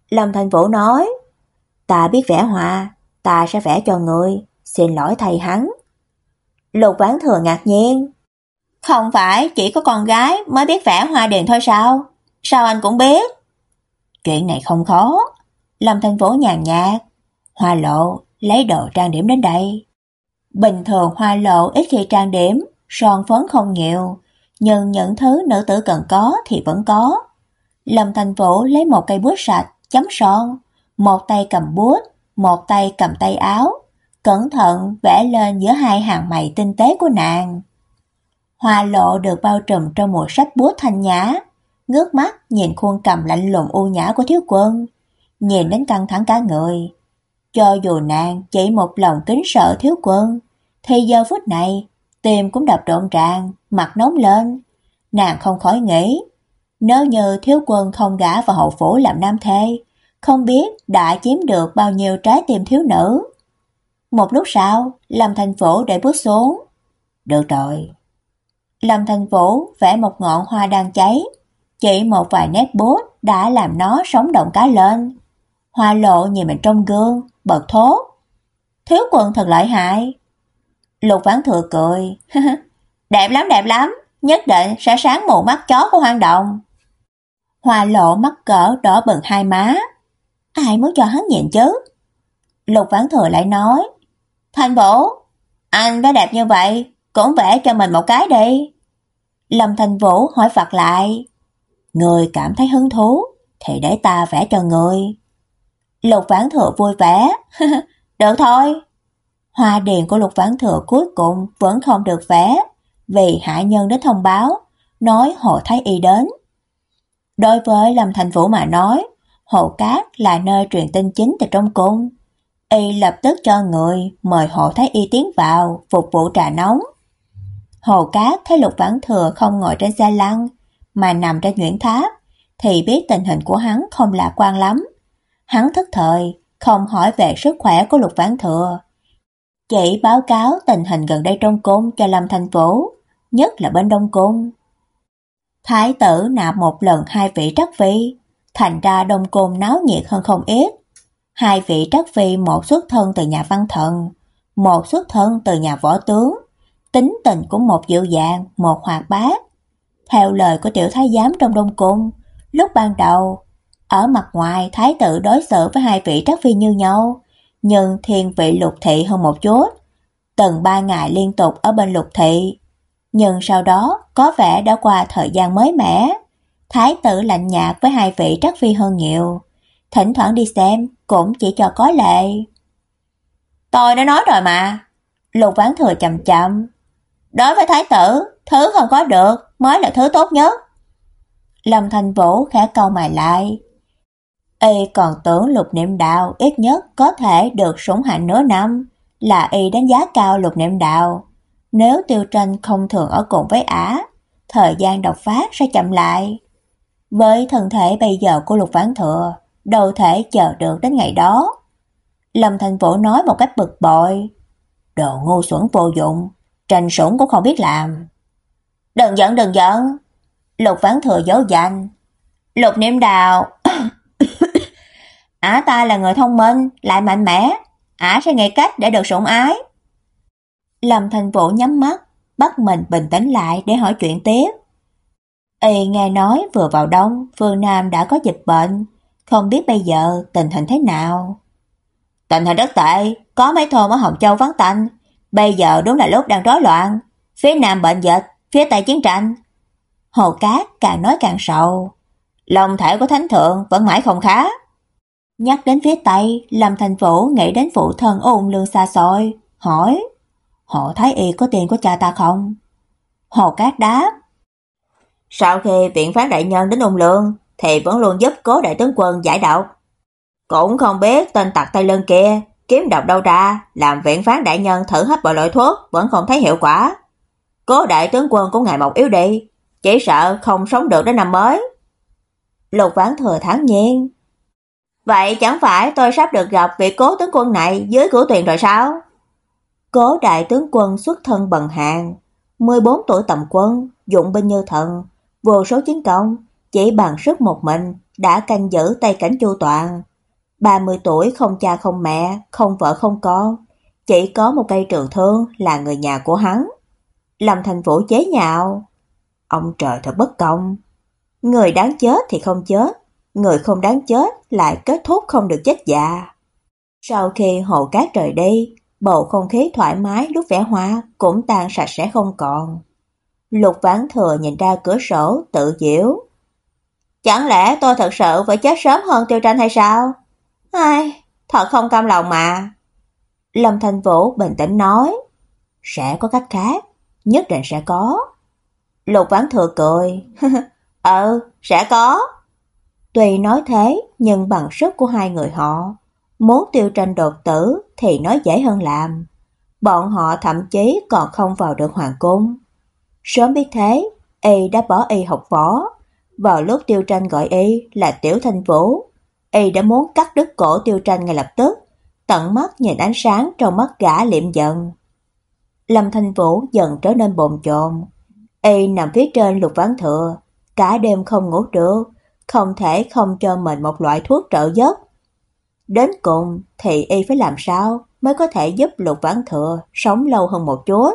Lâm Thành Vũ nói, ta biết vẽ họa, ta sẽ vẽ cho người, xin lỗi thầy hắn. Lục Vãn Thừa ngạc nhiên. Không phải chỉ có con gái mới biết vẽ hoa đèn thôi sao? Sao anh cũng biết? Chuyện này không khó. Lâm thành Vũ nhàn nhạt. Hoa lộ, lấy đồ trang điểm đến đây. Bình thường hoa lộ ít khi trang điểm, son phấn không nhiều, nhưng những thứ nữ tử cần có thì vẫn có. Lâm thành Vũ lấy một cây bút sạch, chấm son, một tay cầm bút, một tay cầm tay áo, cẩn thận vẽ lên giữa hai hàng mày tinh tế của nàng. Hoa lộ được bao trùm trong một sách bút thanh nhã, ngước mắt nhìn khuôn cầm lạnh lùng u nhã của thiếu quân, nhìn đến căng thẳng cả người. Cho dù nàng chỉ một lòng kính sợ thiếu quân, thì giờ phút này tim cũng đập rộn ràng, mặt nóng lên. Nàng không khỏi nghĩ, nếu như thiếu quân không gả vào hậu phủ làm nam thê, không biết đã chiếm được bao nhiêu trái tim thiếu nữ. Một lúc sau, Lâm Thành Phổ để bước xuống. Được rồi. Lâm Thành Vũ vẽ một ngọn hoa đang cháy, chỉ một vài nét bút đã làm nó sống động cá lên. Hoa lộ nhìn mình trong gương, bật thốt. Thiếu quần thật lợi hại. Lục vãn thừa cười. đẹp lắm đẹp lắm, nhất định sẽ sáng mù mắt chó của hoang động. Hoa lộ mắt cỡ đỏ bừng hai má. Ai muốn cho hắn nhìn chứ? Lục vãn thừa lại nói. Thanh bổ, anh vẽ đẹp như vậy, cũng vẽ cho mình một cái đi. Lâm Thành Vũ hỏi phạt lại. Người cảm thấy hứng thú, thì để ta vẽ cho người. Lục Vãn Thừa vui vẻ. được thôi. Hoa điền của Lục Vãn Thừa cuối cùng vẫn không được vẽ, vì hạ nhân đến thông báo, nói hộ Thái Y đến. Đối với Lâm Thành Vũ mà nói, Hồ Cát là nơi truyền tin chính từ trong cung. Y lập tức cho người mời hộ Thái Y tiến vào, phục vụ trà nóng. Hồ Cát thấy Lục Vãn Thừa không ngồi trên xe lăn, mà nằm trên nhuyễn tháp, thì biết tình hình của hắn không lạc quan lắm. Hắn thức thời, không hỏi về sức khỏe của Lục Vãn Thừa. Chỉ báo cáo tình hình gần đây trong cung cho Lâm Thành Vũ, nhất là bên Đông Cung. Thái tử nạp một lần hai vị trắc phi, thành ra Đông Cung náo nhiệt hơn không ít. Hai vị trắc phi một xuất thân từ nhà văn thần, một xuất thân từ nhà võ tướng, tính tình của một dịu dàng, một hoạt bát. Theo lời của tiểu thái giám trong đông cung, lúc ban đầu, ở mặt ngoài thái tử đối xử với hai vị trắc phi như nhau, nhưng thiên vị lục thị hơn một chút. Từng ba ngày liên tục ở bên lục thị, nhưng sau đó có vẻ đã qua thời gian mới mẻ. Thái tử lạnh nhạt với hai vị trắc phi hơn nhiều, thỉnh thoảng đi xem cũng chỉ cho có lệ. Tôi đã nói rồi mà. Lục Ván Thừa chậm chậm, Đối với thái tử, thứ không có được mới là thứ tốt nhất. Lâm Thành Vũ khẽ cau mày lại. Y còn tưởng Lục Niệm Đạo ít nhất có thể được sủng hạnh nửa năm, là y đánh giá cao Lục Niệm Đạo. Nếu Tiêu Tranh không thường ở cùng với Ả, thời gian độc phát sẽ chậm lại. Với thân thể bây giờ của Lục Vãn Thừa, đâu thể chờ được đến ngày đó. Lâm Thành Vũ nói một cách bực bội, đồ ngu xuẩn vô dụng, tranh sủng cũng không biết làm. Đừng giận đừng giận. Lục Vãn Thừa dấu danh. Lục Niệm đạo. Ả ta là người thông minh, lại mạnh mẽ, Ả sẽ nghĩ cách để được sủng ái. Lâm Thành Vũ nhắm mắt, bắt mình bình tĩnh lại để hỏi chuyện tiếp. Y nghe nói vừa vào đông, phương Nam đã có dịch bệnh, không biết bây giờ tình hình thế nào. Tình hình rất tệ, có mấy thôn ở Hồng Châu vắng tanh, bây giờ đúng là lúc đang rối loạn, phía Nam bệnh dịch, phía Tây chiến tranh. Hồ Cát càng nói càng sầu, lòng thể của Thánh Thượng vẫn mãi không khá. Nhắc đến phía Tây, Lâm Thành Vũ nghĩ đến phụ thân ôn lương xa xôi, hỏi, họ Thái Y có tiền của cha ta không? Hồ Cát đáp, sau khi viện phán đại nhân đến ôn lương, thì vẫn luôn giúp cố đại tướng quân giải độc. Cũng không biết tên tặc tay Lân kia kiếm độc đâu ra, làm viện phán đại nhân thử hết mọi loại thuốc vẫn không thấy hiệu quả. Cố đại tướng quân cũng ngày một yếu đi, chỉ sợ không sống được đến năm mới. Lục Vãn Thừa thản nhiên. Vậy chẳng phải tôi sắp được gặp vị cố tướng quân này dưới cửu tuyền rồi sao? Cố đại tướng quân xuất thân bần hàng, 14 tuổi tầm quân, dụng binh như thần, vô số chiến công, chỉ bằng sức một mình đã canh giữ tay cảnh Chu Toàn. 30 tuổi không cha không mẹ, không vợ không con, chỉ có một cây trường thương là người nhà của hắn. Lâm Thành Vũ chế nhạo, ông trời thật bất công. Người đáng chết thì không chết, người không đáng chết lại kết thúc không được chết già. Sau khi hộ cát trời đi, bầu không khí thoải mái lúc vẽ hoa cũng tan sạch sẽ không còn. Lục Ván Thừa nhìn ra cửa sổ tự diễu. Chẳng lẽ tôi thật sự phải chết sớm hơn Tiêu Tranh hay sao? Ai, thật không cam lòng mà. Lâm Thanh Vũ bình tĩnh nói, sẽ có cách khác, nhất định sẽ có. Lục Ván Thừa cười, ừ, sẽ có. Tuy nói thế, nhưng bằng sức của hai người họ, muốn tiêu tranh đột tử thì nói dễ hơn làm. Bọn họ thậm chí còn không vào được hoàng cung. Sớm biết thế, y đã bỏ y học võ. Vào lúc Tiêu Tranh gọi y là Tiểu Thanh Vũ, y đã muốn cắt đứt cổ Tiêu Tranh ngay lập tức, tận mắt nhìn ánh sáng trong mắt gã liệm giận. Lâm Thanh Vũ dần trở nên bồn chồn. Y nằm phía trên lục ván thừa, cả đêm không ngủ được, không thể không cho mình một loại thuốc trợ giấc. Đến cùng thì y phải làm sao mới có thể giúp lục Vãn thừa sống lâu hơn một chút,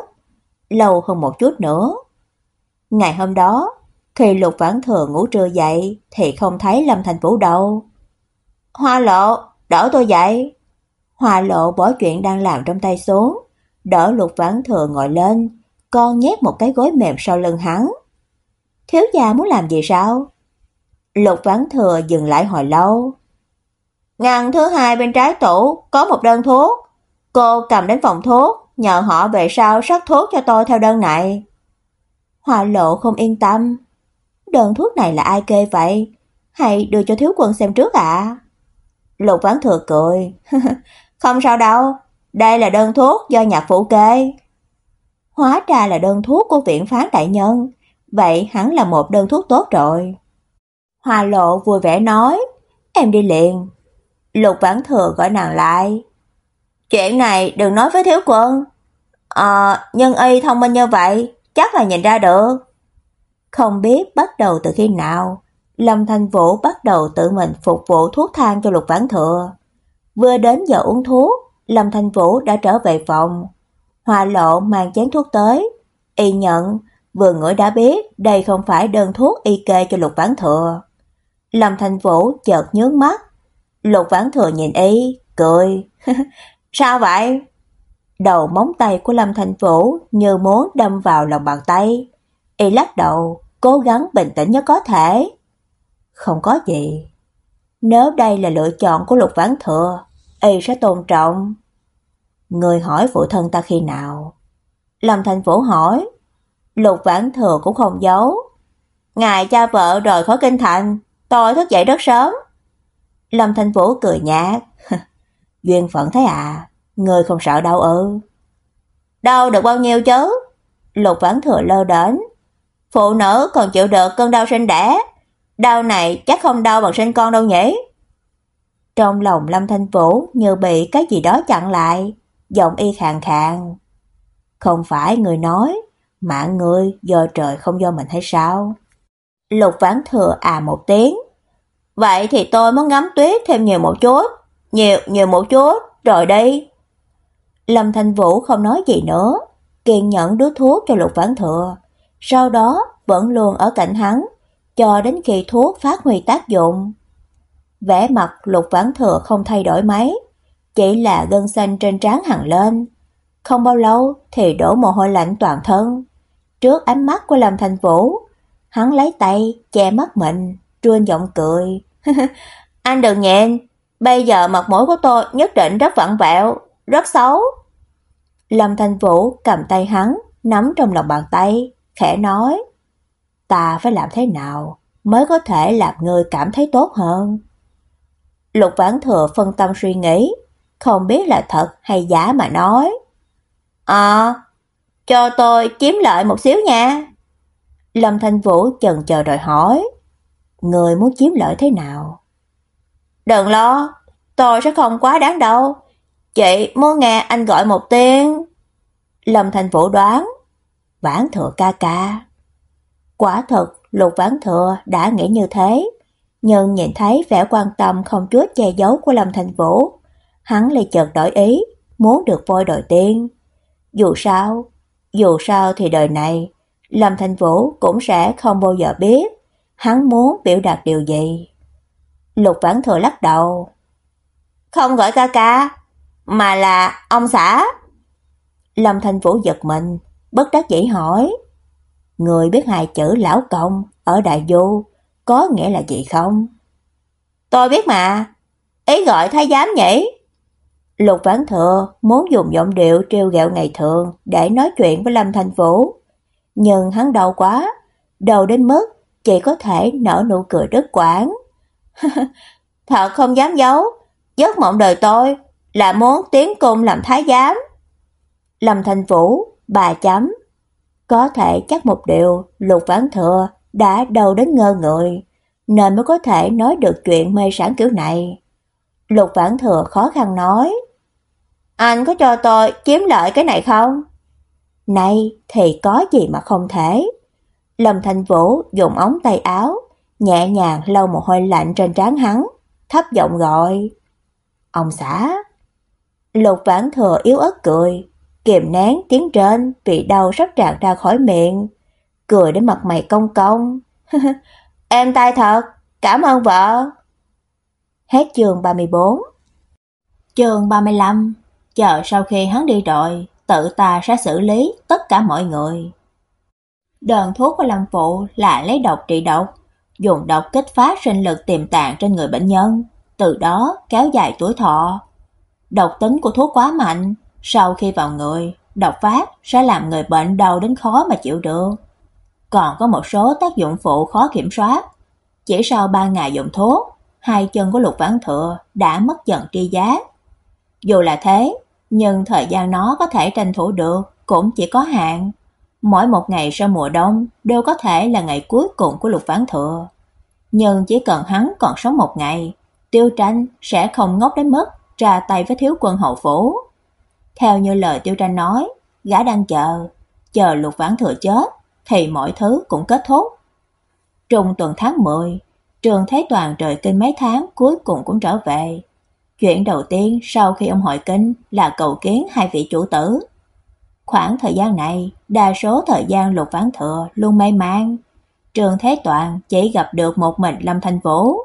lâu hơn một chút nữa. Ngày hôm đó, khi Lục Vãn Thừa ngủ trưa dậy thì không thấy Lâm Thành Vũ đâu. Hoa lộ, đỡ tôi dậy. Hoa lộ bỏ chuyện đang làm trong tay xuống, đỡ Lục Vãn Thừa ngồi lên, con nhét một cái gối mềm sau lưng hắn. Thiếu gia muốn làm gì sao? Lục ván Thừa dừng lại hồi lâu. Ngăn thứ hai bên trái tủ có một đơn thuốc. Cô cầm đến phòng thuốc, nhờ họ về sau sắc thuốc cho tôi theo đơn này. Hoa lộ không yên tâm. Đơn thuốc này là ai kê vậy? Hay đưa cho thiếu quân xem trước ạ? Lục ván thừa cười. không sao đâu, đây là đơn thuốc do nhạc phụ kê. Hóa ra là đơn thuốc của viện phán đại nhân, vậy hẳn là một đơn thuốc tốt rồi. Hoa lộ vui vẻ nói, em đi liền. Lục vãn thừa gọi nàng lại. Chuyện này đừng nói với thiếu quân. Ờ, nhân y thông minh như vậy, chắc là nhìn ra được. Không biết bắt đầu từ khi nào, Lâm Thanh Vũ bắt đầu tự mình phục vụ thuốc thang cho Lục Vãn Thừa. Vừa đến giờ uống thuốc, Lâm Thanh Vũ đã trở về phòng. Hoa lộ mang chén thuốc tới, y nhận, vừa ngửi đã biết đây không phải đơn thuốc y kê cho Lục Vãn Thừa. Lâm Thanh Vũ chợt nhướng mắt, Lục Vãn Thừa nhìn y, cười. Sao vậy? Đầu móng tay của Lâm Thanh Vũ như muốn đâm vào lòng bàn tay. Y lắc đầu, cố gắng bình tĩnh nhất có thể. Không có gì. Nếu đây là lựa chọn của Lục Vãn Thừa, Y sẽ tôn trọng. Người hỏi phụ thân ta khi nào? Lâm Thanh Vũ hỏi. Lục Vãn Thừa cũng không giấu. Ngài cha vợ rời khỏi kinh thành, tôi thức dậy rất sớm. Lâm Thanh Vũ cười nhạt. Duyên phận thế à, người không sợ đau ư? Đau được bao nhiêu chứ? Lục Vãn Thừa lơ đến. Phụ nữ còn chịu được cơn đau sinh đẻ, đau này chắc không đau bằng sinh con đâu nhỉ? Trong lòng Lâm Thanh Vũ như bị cái gì đó chặn lại, giọng y khàn khàn. Không phải người nói, mạng người do trời không do mình hay sao? Lục Vãn Thừa à một tiếng. Vậy thì tôi muốn ngắm tuyết thêm nhiều một chút, nhiều nhiều một chút, rồi đi. Lâm Thanh Vũ không nói gì nữa, kiên nhẫn đưa thuốc cho Lục Vãn Thừa, sau đó vẫn luôn ở cạnh hắn, cho đến khi thuốc phát huy tác dụng. Vẻ mặt Lục Vãn Thừa không thay đổi mấy, chỉ là gân xanh trên trán hằn lên. Không bao lâu thì đổ mồ hôi lạnh toàn thân. Trước ánh mắt của Lâm Thành Vũ, hắn lấy tay che mắt mình, truên giọng cười. Anh đừng nhẹn, bây giờ mặt mũi của tôi nhất định rất vặn vẹo, rất xấu. Lâm thanh Vũ cầm tay hắn, nắm trong lòng bàn tay, khẽ nói. Ta phải làm thế nào mới có thể làm người cảm thấy tốt hơn? Lục Vãn Thừa phân tâm suy nghĩ, không biết là thật hay giả mà nói. À, cho tôi chiếm lợi một xíu nha. Lâm Thanh Vũ chần chờ đòi hỏi, người muốn chiếm lợi thế nào? Đừng lo, tôi sẽ không quá đáng đâu. Chị muốn nghe anh gọi một tiếng. Lâm Thành Vũ đoán, Vãn Thừa ca ca. Quả thật, Lục Vãn Thừa đã nghĩ như thế, nhưng nhìn thấy vẻ quan tâm không chút che giấu của Lâm Thành Vũ, hắn lại chợt đổi ý, muốn được voi đòi tiên. Dù sao, dù sao thì đời này, Lâm Thành Vũ cũng sẽ không bao giờ biết hắn muốn biểu đạt điều gì. Lục Vãn Thừa lắc đầu. Không gọi ca ca, mà là ông xã. Lâm Thành Vũ giật mình, bất đắc dĩ hỏi. Người biết hai chữ lão công ở Đại Du có nghĩa là gì không? Tôi biết mà, ý gọi thái giám nhỉ? Lục Vãn Thừa muốn dùng giọng điệu trêu ghẹo ngày thường để nói chuyện với Lâm Thành Vũ, nhưng hắn đau quá, đầu đến mức chỉ có thể nở nụ cười đứt quãng. Thật không dám giấu, giấc mộng đời tôi là muốn tiến cung làm thái giám. Lâm Thành Vũ, bà chấm. Có thể chắc một điều, Lục Vãn Thừa đã đầu đến ngơ người, nên mới có thể nói được chuyện mê sản kiểu này. Lục Vãn Thừa khó khăn nói, anh có cho tôi chiếm lợi cái này không? Này thì có gì mà không thể. Lâm Thanh Vũ dùng ống tay áo, nhẹ nhàng lau một hôi lạnh trên trán hắn, thấp giọng gọi. Ông xã. Lục Vãn Thừa yếu ớt cười, kiềm nén tiếng trên vì đau sắp tràn ra khỏi miệng cười đến mặt mày cong cong. em tay thật, cảm ơn vợ. Hết chương 34 Chương 35 Chờ sau khi hắn đi rồi, tự ta sẽ xử lý tất cả mọi người. Đơn thuốc của Lâm Phụ là lấy độc trị độc, dùng độc kích phát sinh lực tiềm tàng trên người bệnh nhân, từ đó kéo dài tuổi thọ. Độc tính của thuốc quá mạnh, sau khi vào người, độc phát sẽ làm người bệnh đau đến khó mà chịu được còn có một số tác dụng phụ khó kiểm soát. Chỉ sau 3 ngày dùng thuốc, hai chân của Lục Vãn Thừa đã mất dần tri giác. Dù là thế, nhưng thời gian nó có thể tranh thủ được cũng chỉ có hạn. Mỗi một ngày sau mùa đông đều có thể là ngày cuối cùng của Lục Vãn Thừa. Nhưng chỉ cần hắn còn sống một ngày, Tiêu Tranh sẽ không ngốc đến mức ra tay với thiếu quân hậu phủ. Theo như lời Tiêu Tranh nói, gã đang chờ, chờ Lục Vãn Thừa chết thì mọi thứ cũng kết thúc. Trung tuần tháng 10, Trường Thế Toàn rời kinh mấy tháng cuối cùng cũng trở về. Chuyện đầu tiên sau khi ông hội kinh là cầu kiến hai vị chủ tử. Khoảng thời gian này, đa số thời gian Lục Vãn Thừa luôn mê man. Trường Thế Toàn chỉ gặp được một mình Lâm Thanh Vũ.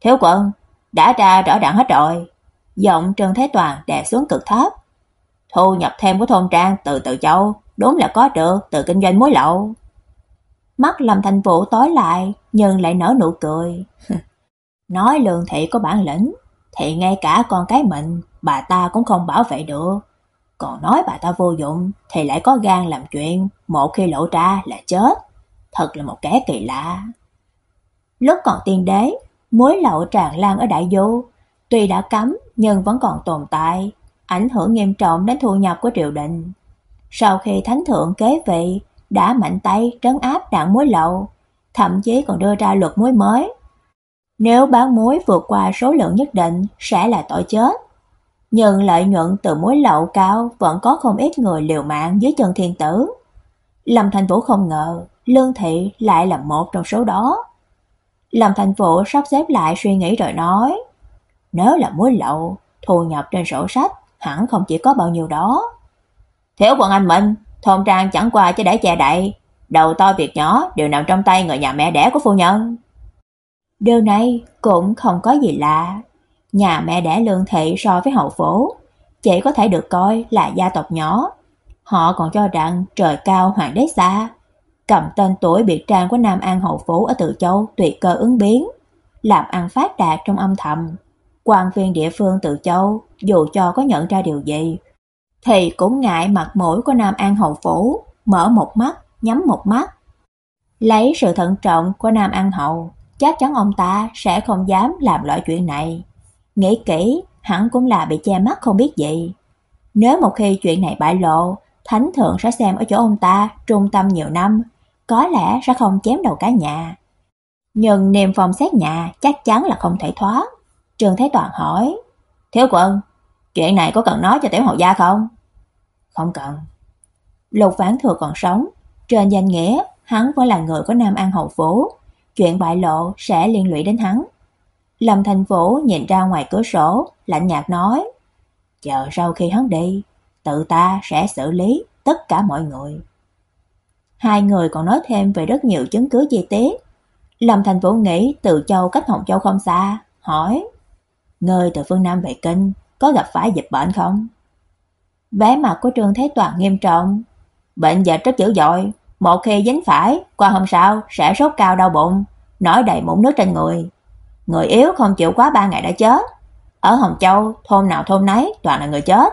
Thiếu quân đã ra rõ ràng hết rồi. Giọng Trường Thế Toàn đè xuống cực thấp. Thu nhập thêm của thôn trang từ từ châu đúng là có được từ kinh doanh muối lậu. Mắt Lâm Thành Vũ tối lại, nhưng lại nở nụ cười. Nói lường thị có bản lĩnh, thì ngay cả con cái mình, bà ta cũng không bảo vệ được còn nói bà ta vô dụng thì lại có gan làm chuyện, một khi lộ ra là chết. Thật là một kẻ kỳ lạ. Lúc còn tiên đế, muối lậu tràn lan ở đại du, tuy đã cấm nhưng vẫn còn tồn tại, ảnh hưởng nghiêm trọng đến thu nhập của triều đình. Sau khi thánh thượng kế vị, đã mạnh tay trấn áp nạn muối lậu, thậm chí còn đưa ra luật muối mới. Nếu bán muối vượt qua số lượng nhất định sẽ là tội chết. Nhưng lợi nhuận từ muối lậu cao vẫn có không ít người liều mạng dưới chân thiên tử. Lâm Thành Vũ không ngờ Lương Thị lại là một trong số đó. Lâm Thành Vũ sắp xếp lại suy nghĩ rồi nói, nếu là muối lậu, thu nhập trên sổ sách hẳn không chỉ có bao nhiêu đó. Thiếu quân anh Minh, thôn trang chẳng qua chỉ để che đậy, đầu to việc nhỏ đều nằm trong tay người nhà mẹ đẻ của phu nhân. Điều này cũng không có gì lạ. Nhà mẹ đẻ lương thị so với hậu phố, chỉ có thể được coi là gia tộc nhỏ. Họ còn cho rằng trời cao hoàng đế xa. Cầm tên tuổi biệt trang của Nam An hậu phủ ở Từ Châu tuyệt cơ ứng biến, làm ăn phát đạt trong âm thầm. Quan viên địa phương Từ Châu, dù cho có nhận ra điều gì, thì cũng ngại mặt mũi của Nam An hậu phủ, mở một mắt, nhắm một mắt. Lấy sự thận trọng của Nam An hậu, chắc chắn ông ta sẽ không dám làm loại chuyện này. Nghĩ kỹ, hắn cũng là bị che mắt không biết gì. Nếu một khi chuyện này bại lộ, thánh thượng sẽ xem ở chỗ ông ta trung tâm nhiều năm, có lẽ sẽ không chém đầu cả nhà. Nhưng niềm phòng xét nhà chắc chắn là không thể thoát. trường Thế Toàn hỏi, Thiếu quân, chuyện này có cần nói cho tiểu hậu gia không? Không cần. Lục Vãn Thừa còn sống, trên danh nghĩa hắn vẫn là người của Nam An hậu phủ, chuyện bại lộ sẽ liên lụy đến hắn. Lâm Thành Vũ nhìn ra ngoài cửa sổ, lạnh nhạt nói: "Chờ sau khi hắn đi, tự ta sẽ xử lý tất cả mọi người." Hai người còn nói thêm về rất nhiều chứng cứ chi tiết. Lâm Thành Vũ nghĩ Từ Châu cách Hồng Châu không xa, hỏi: "Ngươi từ phương Nam về kinh, có gặp phải dịch bệnh không?" Vẻ mặt của Trương Thế Toàn nghiêm trọng. Bệnh dịch rất dữ dội, một khi dính phải, qua hôm sau sẽ sốt cao đau bụng, nổi đầy mụn nước trên người. Người yếu không chịu quá ba ngày đã chết. Ở Hồng Châu, thôn nào thôn nấy toàn là người chết.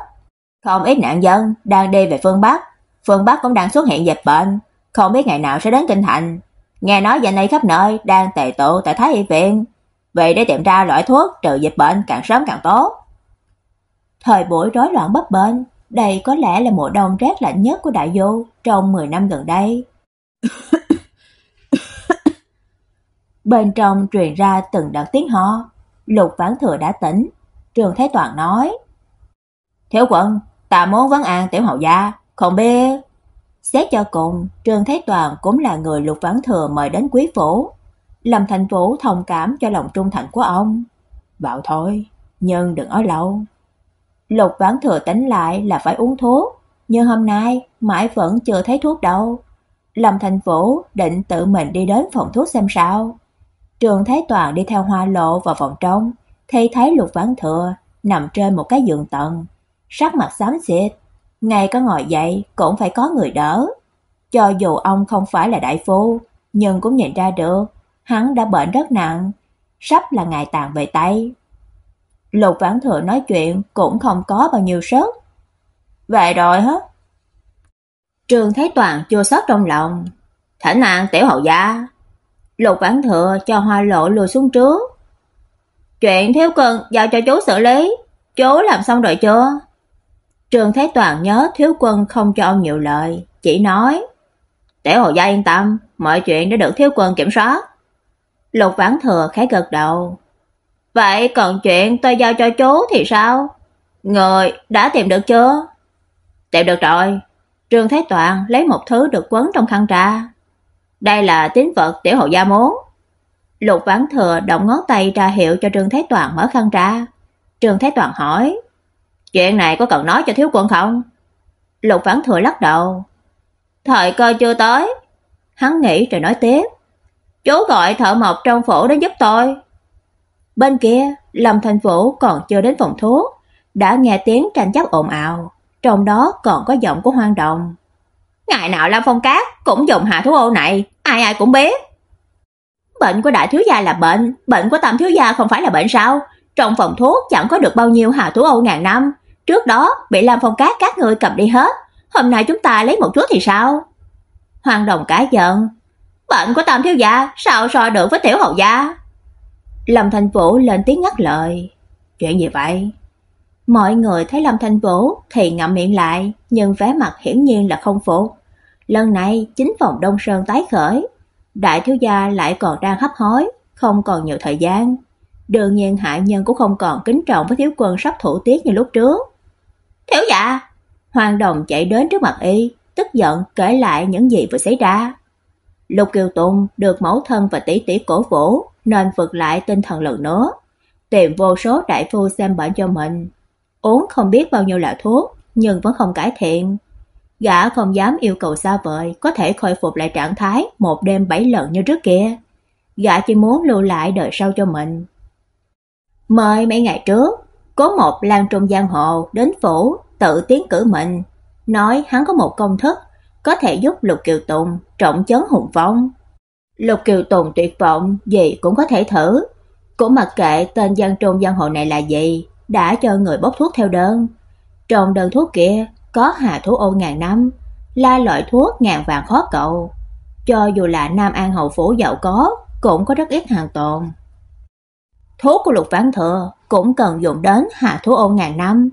Không ít nạn dân đang đi về phương Bắc, phương Bắc cũng đang xuất hiện dịch bệnh, không biết ngày nào sẽ đến kinh thành. Nghe nói giờ này khắp nơi đang tề tụ tại Thái Y viện, vậy để tìm ra loại thuốc trừ dịch bệnh càng sớm càng tốt. Thời buổi rối loạn bất bênh, đây có lẽ là mùa đông rét lạnh nhất của đại du trong 10 năm gần đây. Bên trong truyền ra từng đợt tiếng ho, Lục Vãn Thừa đã tỉnh, Trường thái Toàn nói: "Thiếu quận, ta muốn vấn an tiểu hậu gia, không biết." Xét cho cùng, Trường thái Toàn cũng là người Lục Vãn Thừa mời đến quý phủ, Lâm Thành Vũ thông cảm cho lòng trung thành của ông. bảo thôi, nhưng đừng ở lâu." Lục Vãn Thừa tính lại là phải uống thuốc, nhưng hôm nay mãi vẫn chưa thấy thuốc đâu. Lâm Thành Vũ định tự mình đi đến phòng thuốc xem sao. Trường thái Toàn đi theo Hoa Lộ vào phòng trong, thì thấy Lục Vãn Thừa nằm trên một cái giường tận sắc mặt xám xịt, ngay cả ngồi dậy cũng phải có người đỡ. Cho dù ông không phải là đại phu, nhưng cũng nhìn ra được, hắn đã bệnh rất nặng, sắp là ngày tàn về tay. Lục Vãn Thừa nói chuyện cũng không có bao nhiêu sức. Vậy rồi hả? Trường thái Toàn chua xót trong lòng. Thỉnh nạn tiểu hậu gia. Lục Vãn Thừa cho Hoa Lộ lùi xuống trước. Chuyện thiếu cần giao cho chú xử lý. Chú làm xong rồi chưa? Trường Thế Toàn nhớ thiếu quân không cho ông nhiều lời, chỉ nói: để hồ gia yên tâm, mọi chuyện đã được thiếu quân kiểm soát." Lục Vãn Thừa khẽ gật đầu. Vậy còn chuyện tôi giao cho chú thì sao? Người đã tìm được chưa? Tìm được rồi. Trương Thế Toàn lấy một thứ được quấn trong khăn ra. Đây là tín vật tiểu hậu gia muốn. Lục Vãn Thừa động ngón tay ra hiệu cho Trương thái Toàn mở khăn ra. Trương thái Toàn hỏi: "Chuyện này có cần nói cho thiếu quân không?" Lục Vãn Thừa lắc đầu. "Thời cơ chưa tới." Hắn nghĩ rồi nói tiếp: "Chú gọi thợ mộc trong phủ đến giúp tôi." Bên kia, Lâm Thành Vũ còn chưa đến phòng thuốc, đã nghe tiếng tranh chấp ồn ào, trong đó còn có giọng của Hoang Đồng. Ngày nào Lam Phong Cát cũng dùng hạ thú ô này, ai ai cũng biết. Bệnh của đại thiếu gia là bệnh, bệnh của tam thiếu gia không phải là bệnh sao? Trong phòng thuốc chẳng có được bao nhiêu hạ thú ô ngàn năm, Trước đó bị Lam Phong Cát các người cầm đi hết, hôm nay chúng ta lấy một chút thì sao? Hoàng Đồng cả giận, bệnh của Tam thiếu gia sao so được với tiểu hầu gia? Lâm Thành Vũ lên tiếng ngắt lời, chuyện gì vậy? Mọi người thấy Lâm thanh Vũ thì ngậm miệng lại, nhưng vẻ mặt hiển nhiên là không phục. Lần này chính phòng Đông Sơn tái khởi, đại thiếu gia lại còn đang hấp hối, không còn nhiều thời gian. Đương nhiên hạ nhân cũng không còn kính trọng với thiếu quân sắp thủ tiết như lúc trước. "Thiếu gia!" Hoàng Đồng chạy đến trước mặt y, tức giận kể lại những gì vừa xảy ra. Lục Kiều Tùng được mẫu thân và tỷ tỷ cổ vũ, nên vực lại tinh thần lần nữa, tìm vô số đại phu xem bệnh cho mình. Uống không biết bao nhiêu loại thuốc, nhưng vẫn không cải thiện. Gã không dám yêu cầu xa vời có thể khôi phục lại trạng thái một đêm bảy lần như trước kia. Gã chỉ muốn lưu lại đời sau cho mình. Mời mấy ngày trước, có một lang trung giang hồ đến phủ tự tiến cử mình, nói hắn có một công thức có thể giúp Lục Kiều Tùng trọng chấn hùng phong. Lục Kiều Tùng tuyệt vọng gì cũng có thể thử, cũng mặc kệ tên giang trung giang hồ này là gì, đã cho người bốc thuốc theo đơn. Trong đơn thuốc kia có hà thú ô ngàn năm, la loại thuốc ngàn vàng khó cầu. Cho dù là Nam An hậu phủ giàu có, cũng có rất ít hàng tồn. Thuốc của Lục Vãn Thừa cũng cần dùng đến hà thú ô ngàn năm.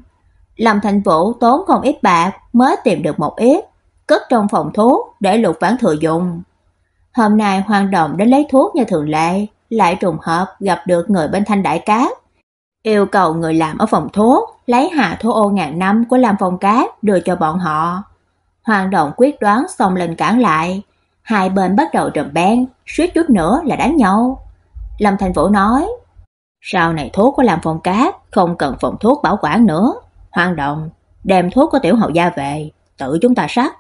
Lâm Thành Vũ tốn không ít bạc mới tìm được một ít, cất trong phòng thuốc để Lục Vãn Thừa dùng. Hôm nay Hoàng Đồng đến lấy thuốc như thường lệ, lại trùng hợp gặp được người bên Thanh Đại Cát. Yêu cầu người làm ở phòng thuốc lấy hà thố ô ngàn năm của Lam Phong Cát đưa cho bọn họ. Hoàng Đồng quyết đoán xông lên cản lại, hai bên bắt đầu trầm beng, suýt chút nữa là đánh nhau. Lâm Thành Vũ nói: "Sau này thuốc của Lam Phong Cát không cần phòng thuốc bảo quản nữa, Hoàng Đồng đem thuốc của tiểu hậu gia về, tự chúng ta sát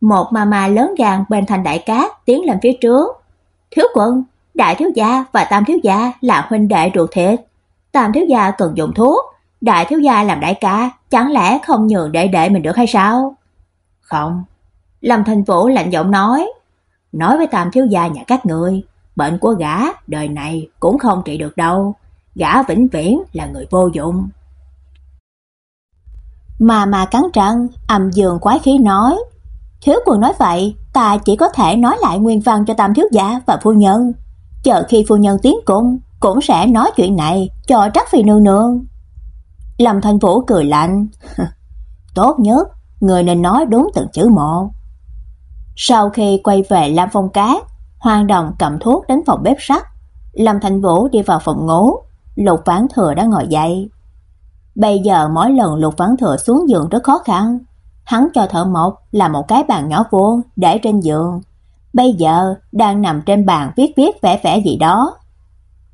Một ma ma lớn gan bên thành đại cát tiến lên phía trước. "Thiếu quân, đại thiếu gia và tam thiếu gia là huynh đệ ruột thịt, tam thiếu gia cần dùng thuốc, đại thiếu gia làm đại ca, chẳng lẽ không nhường đệ đệ mình được hay sao?" "Không." Lâm Thành Vũ lạnh giọng nói, nói với tam thiếu gia nhà các người, bệnh của gã đời này cũng không trị được đâu, gã vĩnh viễn là người vô dụng. Mà mà cắn răng, âm dương quái khí nói, thiếu quân nói vậy, ta chỉ có thể nói lại nguyên văn cho tam thiếu gia và phu nhân. Chờ khi phu nhân tiến cung, cũng sẽ nói chuyện này cho Trác Phi nương nương. Lâm thanh Vũ cười lạnh, tốt nhất, người nên nói đúng từng chữ một. Sau khi quay về Lam Phong Cát, Hoàng Đồng cầm thuốc đến phòng bếp sắt, Lâm thanh Vũ đi vào phòng ngủ, Lục Vãn Thừa đã ngồi dậy. Bây giờ mỗi lần Lục Vãn Thừa xuống giường rất khó khăn, hắn cho thợ mộc là một cái bàn nhỏ vuông để trên giường. Bây giờ đang nằm trên bàn viết viết vẽ vẽ gì đó.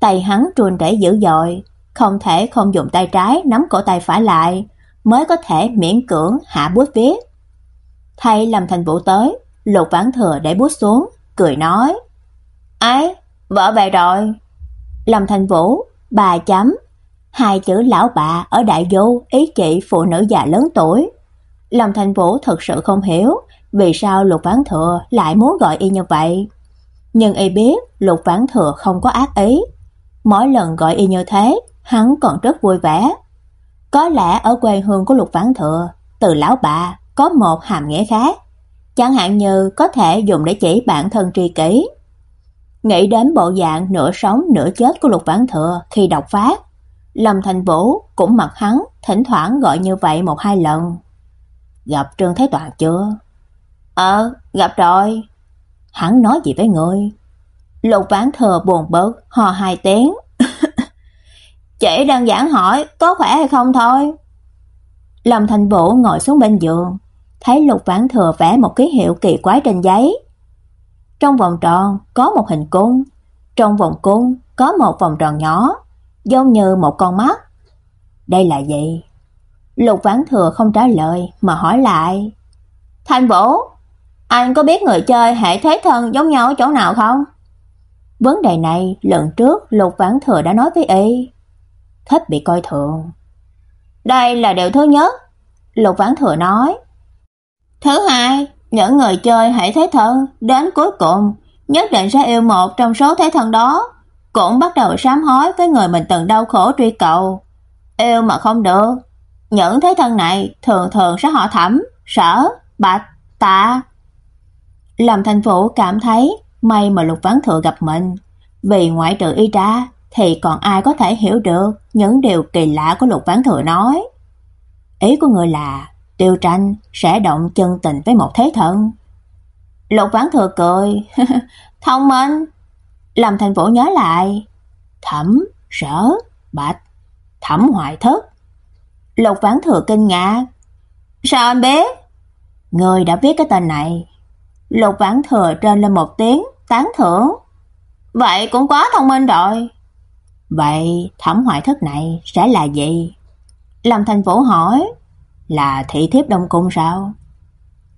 Tay hắn run rẩy dữ dội, không thể không dùng tay trái nắm cổ tay phải lại mới có thể miễn cưỡng hạ bút viết. Thay Lâm Thành Vũ tới, Lục Vãn Thừa để bút xuống, cười nói: "Ấy, vợ về rồi." Lâm Thành Vũ, bà chấm, hai chữ lão bà ở đại vô ý chỉ phụ nữ già lớn tuổi. Lâm Thành Vũ thật sự không hiểu vì sao Lục Vãn Thừa lại muốn gọi y như vậy. Nhưng y biết Lục Vãn Thừa không có ác ý. Mỗi lần gọi y như thế, hắn còn rất vui vẻ. Có lẽ ở quê hương của Lục Vãn Thừa, từ lão bà có một hàm nghĩa khác chẳng hạn như có thể dùng để chỉ bản thân tri kỷ. Nghĩ đến bộ dạng nửa sống nửa chết của Lục Vãn Thừa khi đọc phát, Lâm Thành Vũ cũng mặc hắn thỉnh thoảng gọi như vậy một hai lần. Gặp Trương thái Toàn chưa? Ờ, gặp rồi. Hắn nói gì với người? Lục Vãn Thừa buồn bực, hò hai tiếng. Chỉ đơn giản hỏi có khỏe hay không thôi. Lâm Thành Vũ ngồi xuống bên giường, thấy Lục Vãn Thừa vẽ một ký hiệu kỳ quái trên giấy. Trong vòng tròn có một hình cung, trong vòng cung có một vòng tròn nhỏ, giống như một con mắt. Đây là gì? Lục Vãn Thừa không trả lời mà hỏi lại. Thanh Vũ, anh có biết người chơi hệ thế thân giống nhau ở chỗ nào không? Vấn đề này lần trước Lục Vãn Thừa đã nói với y. Thích bị coi thường. Đây là điều thứ nhất. Lục Vãn Thừa nói. Thứ hai, những người chơi hãy thế thân đến cuối cùng nhất định sẽ yêu một trong số thế thân đó, cũng bắt đầu sám hối với người mình từng đau khổ truy cầu. Yêu mà không được, Những thế thân này thường thường sẽ họ thẩm, sở, bạch, tạ. Lâm Thành Vũ cảm thấy may mà Lục Vãn Thừa gặp mình, vì ngoại trừ y ra thì còn ai có thể hiểu được những điều kỳ lạ của Lục Vãn Thừa nói. Ý của người là Tiêu Tranh sẽ động chân tình với một thế thân. Lục Vãn Thừa cười, thông minh. Lâm Thành Vũ nhớ lại, Thẩm, Sở, Bạch, Thẩm hoại Thất. Lục Vãn Thừa kinh ngạc, sao anh biết? Người đã biết cái tên này. Lục Vãn Thừa trên lên một tiếng tán thưởng. Vậy cũng quá thông minh rồi. Vậy thẩm hoại thất này sẽ là gì? Lâm Thành Vũ hỏi. Là thị thiếp đông cung sao?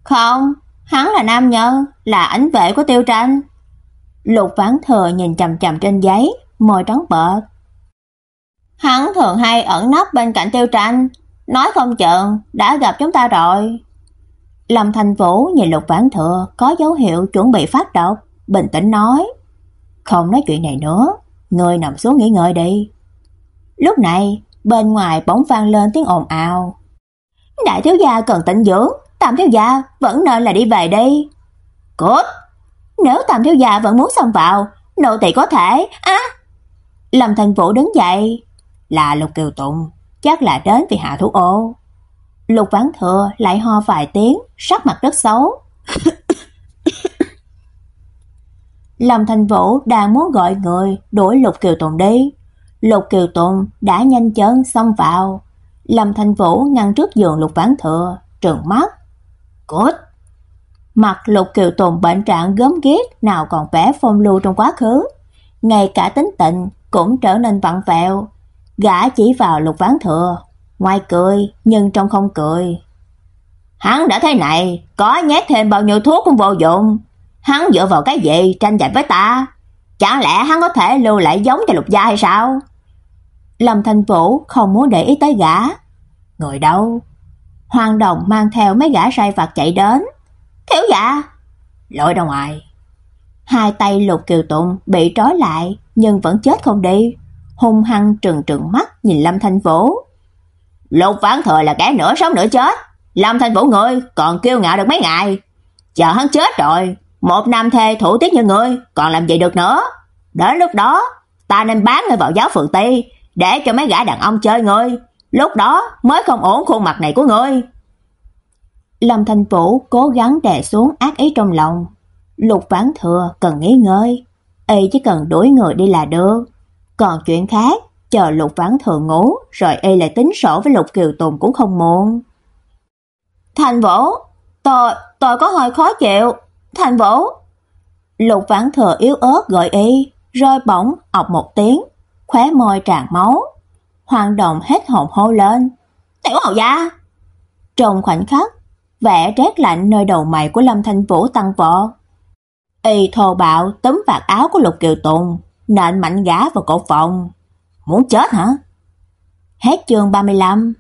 Không, hắn là nam nhân, là ảnh vệ của tiêu tranh. Lục vãn thừa nhìn chằm chằm trên giấy, môi trắng bợt. Hắn thường hay ẩn nấp bên cạnh tiêu tranh, nói không chừng đã gặp chúng ta rồi. Lâm Thành Vũ nhìn Lục Vãn Thừa có dấu hiệu chuẩn bị phát độc, bình tĩnh nói: "Không nói chuyện này nữa, người nằm xuống nghỉ ngơi đi." Lúc này, bên ngoài bỗng vang lên tiếng ồn ào. "Đại thiếu gia cần tĩnh dưỡng, Tam thiếu gia vẫn nên là đi về đi." "Cút! Nếu Tam thiếu gia vẫn muốn xông vào, nô tỳ có thể." Á! Lâm Thành Vũ đứng dậy, là Lục Kiều Tụng, chắc là đến vì hạ thủ ô. Lục Vãn Thừa lại ho vài tiếng, sắc mặt rất xấu. Lâm Thành Vũ đang muốn gọi người đuổi Lục Kiều Tùng đi. Lục Kiều Tùng đã nhanh chân xông vào. Lâm Thành Vũ ngăn trước giường Lục Vãn Thừa, trợn mắt. Cút! Mặt Lục Kiều Tùng bệnh trạng gớm ghét, nào còn vẻ phong lưu trong quá khứ. Ngay cả tính tình cũng trở nên vặn vẹo. Gã chỉ vào Lục Vãn Thừa, ngoài cười nhưng trong không cười. Hắn đã thế này, có nhét thêm bao nhiêu thuốc cũng vô dụng. Hắn dựa vào cái gì tranh giành với ta? Chẳng lẽ hắn có thể lưu lại giống cho Lục gia hay sao? Lâm Thành Vũ không muốn để ý tới gã. Người đâu? Hoàng Đồng mang theo mấy gã sai vặt chạy đến. Thiếu dạ, lội ra ngoài. Hai tay Lục Kiều Tụng bị trói lại nhưng vẫn chết không đi, hung hăng trừng trừng mắt nhìn Lâm Thành Vũ. Lục Vãn Thừa là kẻ nửa sống nửa chết, Lâm Thành Vũ ngươi còn kiêu ngạo được mấy ngày, chờ hắn chết rồi, một nam thê thủ tiết như ngươi còn làm gì được nữa. Đến lúc đó, ta nên bán ngươi vào giáo phường Ti để cho mấy gã đàn ông chơi ngươi, lúc đó mới không ổn khuôn mặt này của ngươi. Lâm Thành Vũ cố gắng đè xuống ác ý trong lòng. Lục Vãn Thừa cần nghỉ ngơi, y chỉ cần đuổi người đi là được. Còn chuyện khác, chờ Lục Vãn Thừa ngủ, rồi y lại tính sổ với Lục Kiều Tùng cũng không muộn. Thành Vũ, tôi, tôi có hơi khó chịu. Thành Vũ. Lục Vãn Thừa yếu ớt gọi y, rơi bỗng ọc một tiếng, khóe môi tràn máu. Hoàng Đồng hết hồn hô lên. Tiểu hầu gia. Trong khoảnh khắc, vẻ rét lạnh nơi đầu mày của Lâm Thanh Vũ tăng vọt. Y thô bạo tấm vạt áo của Lục Kiều Tùng, nện mạnh gã vào cổ phòng. Muốn chết hả? Hết chương 35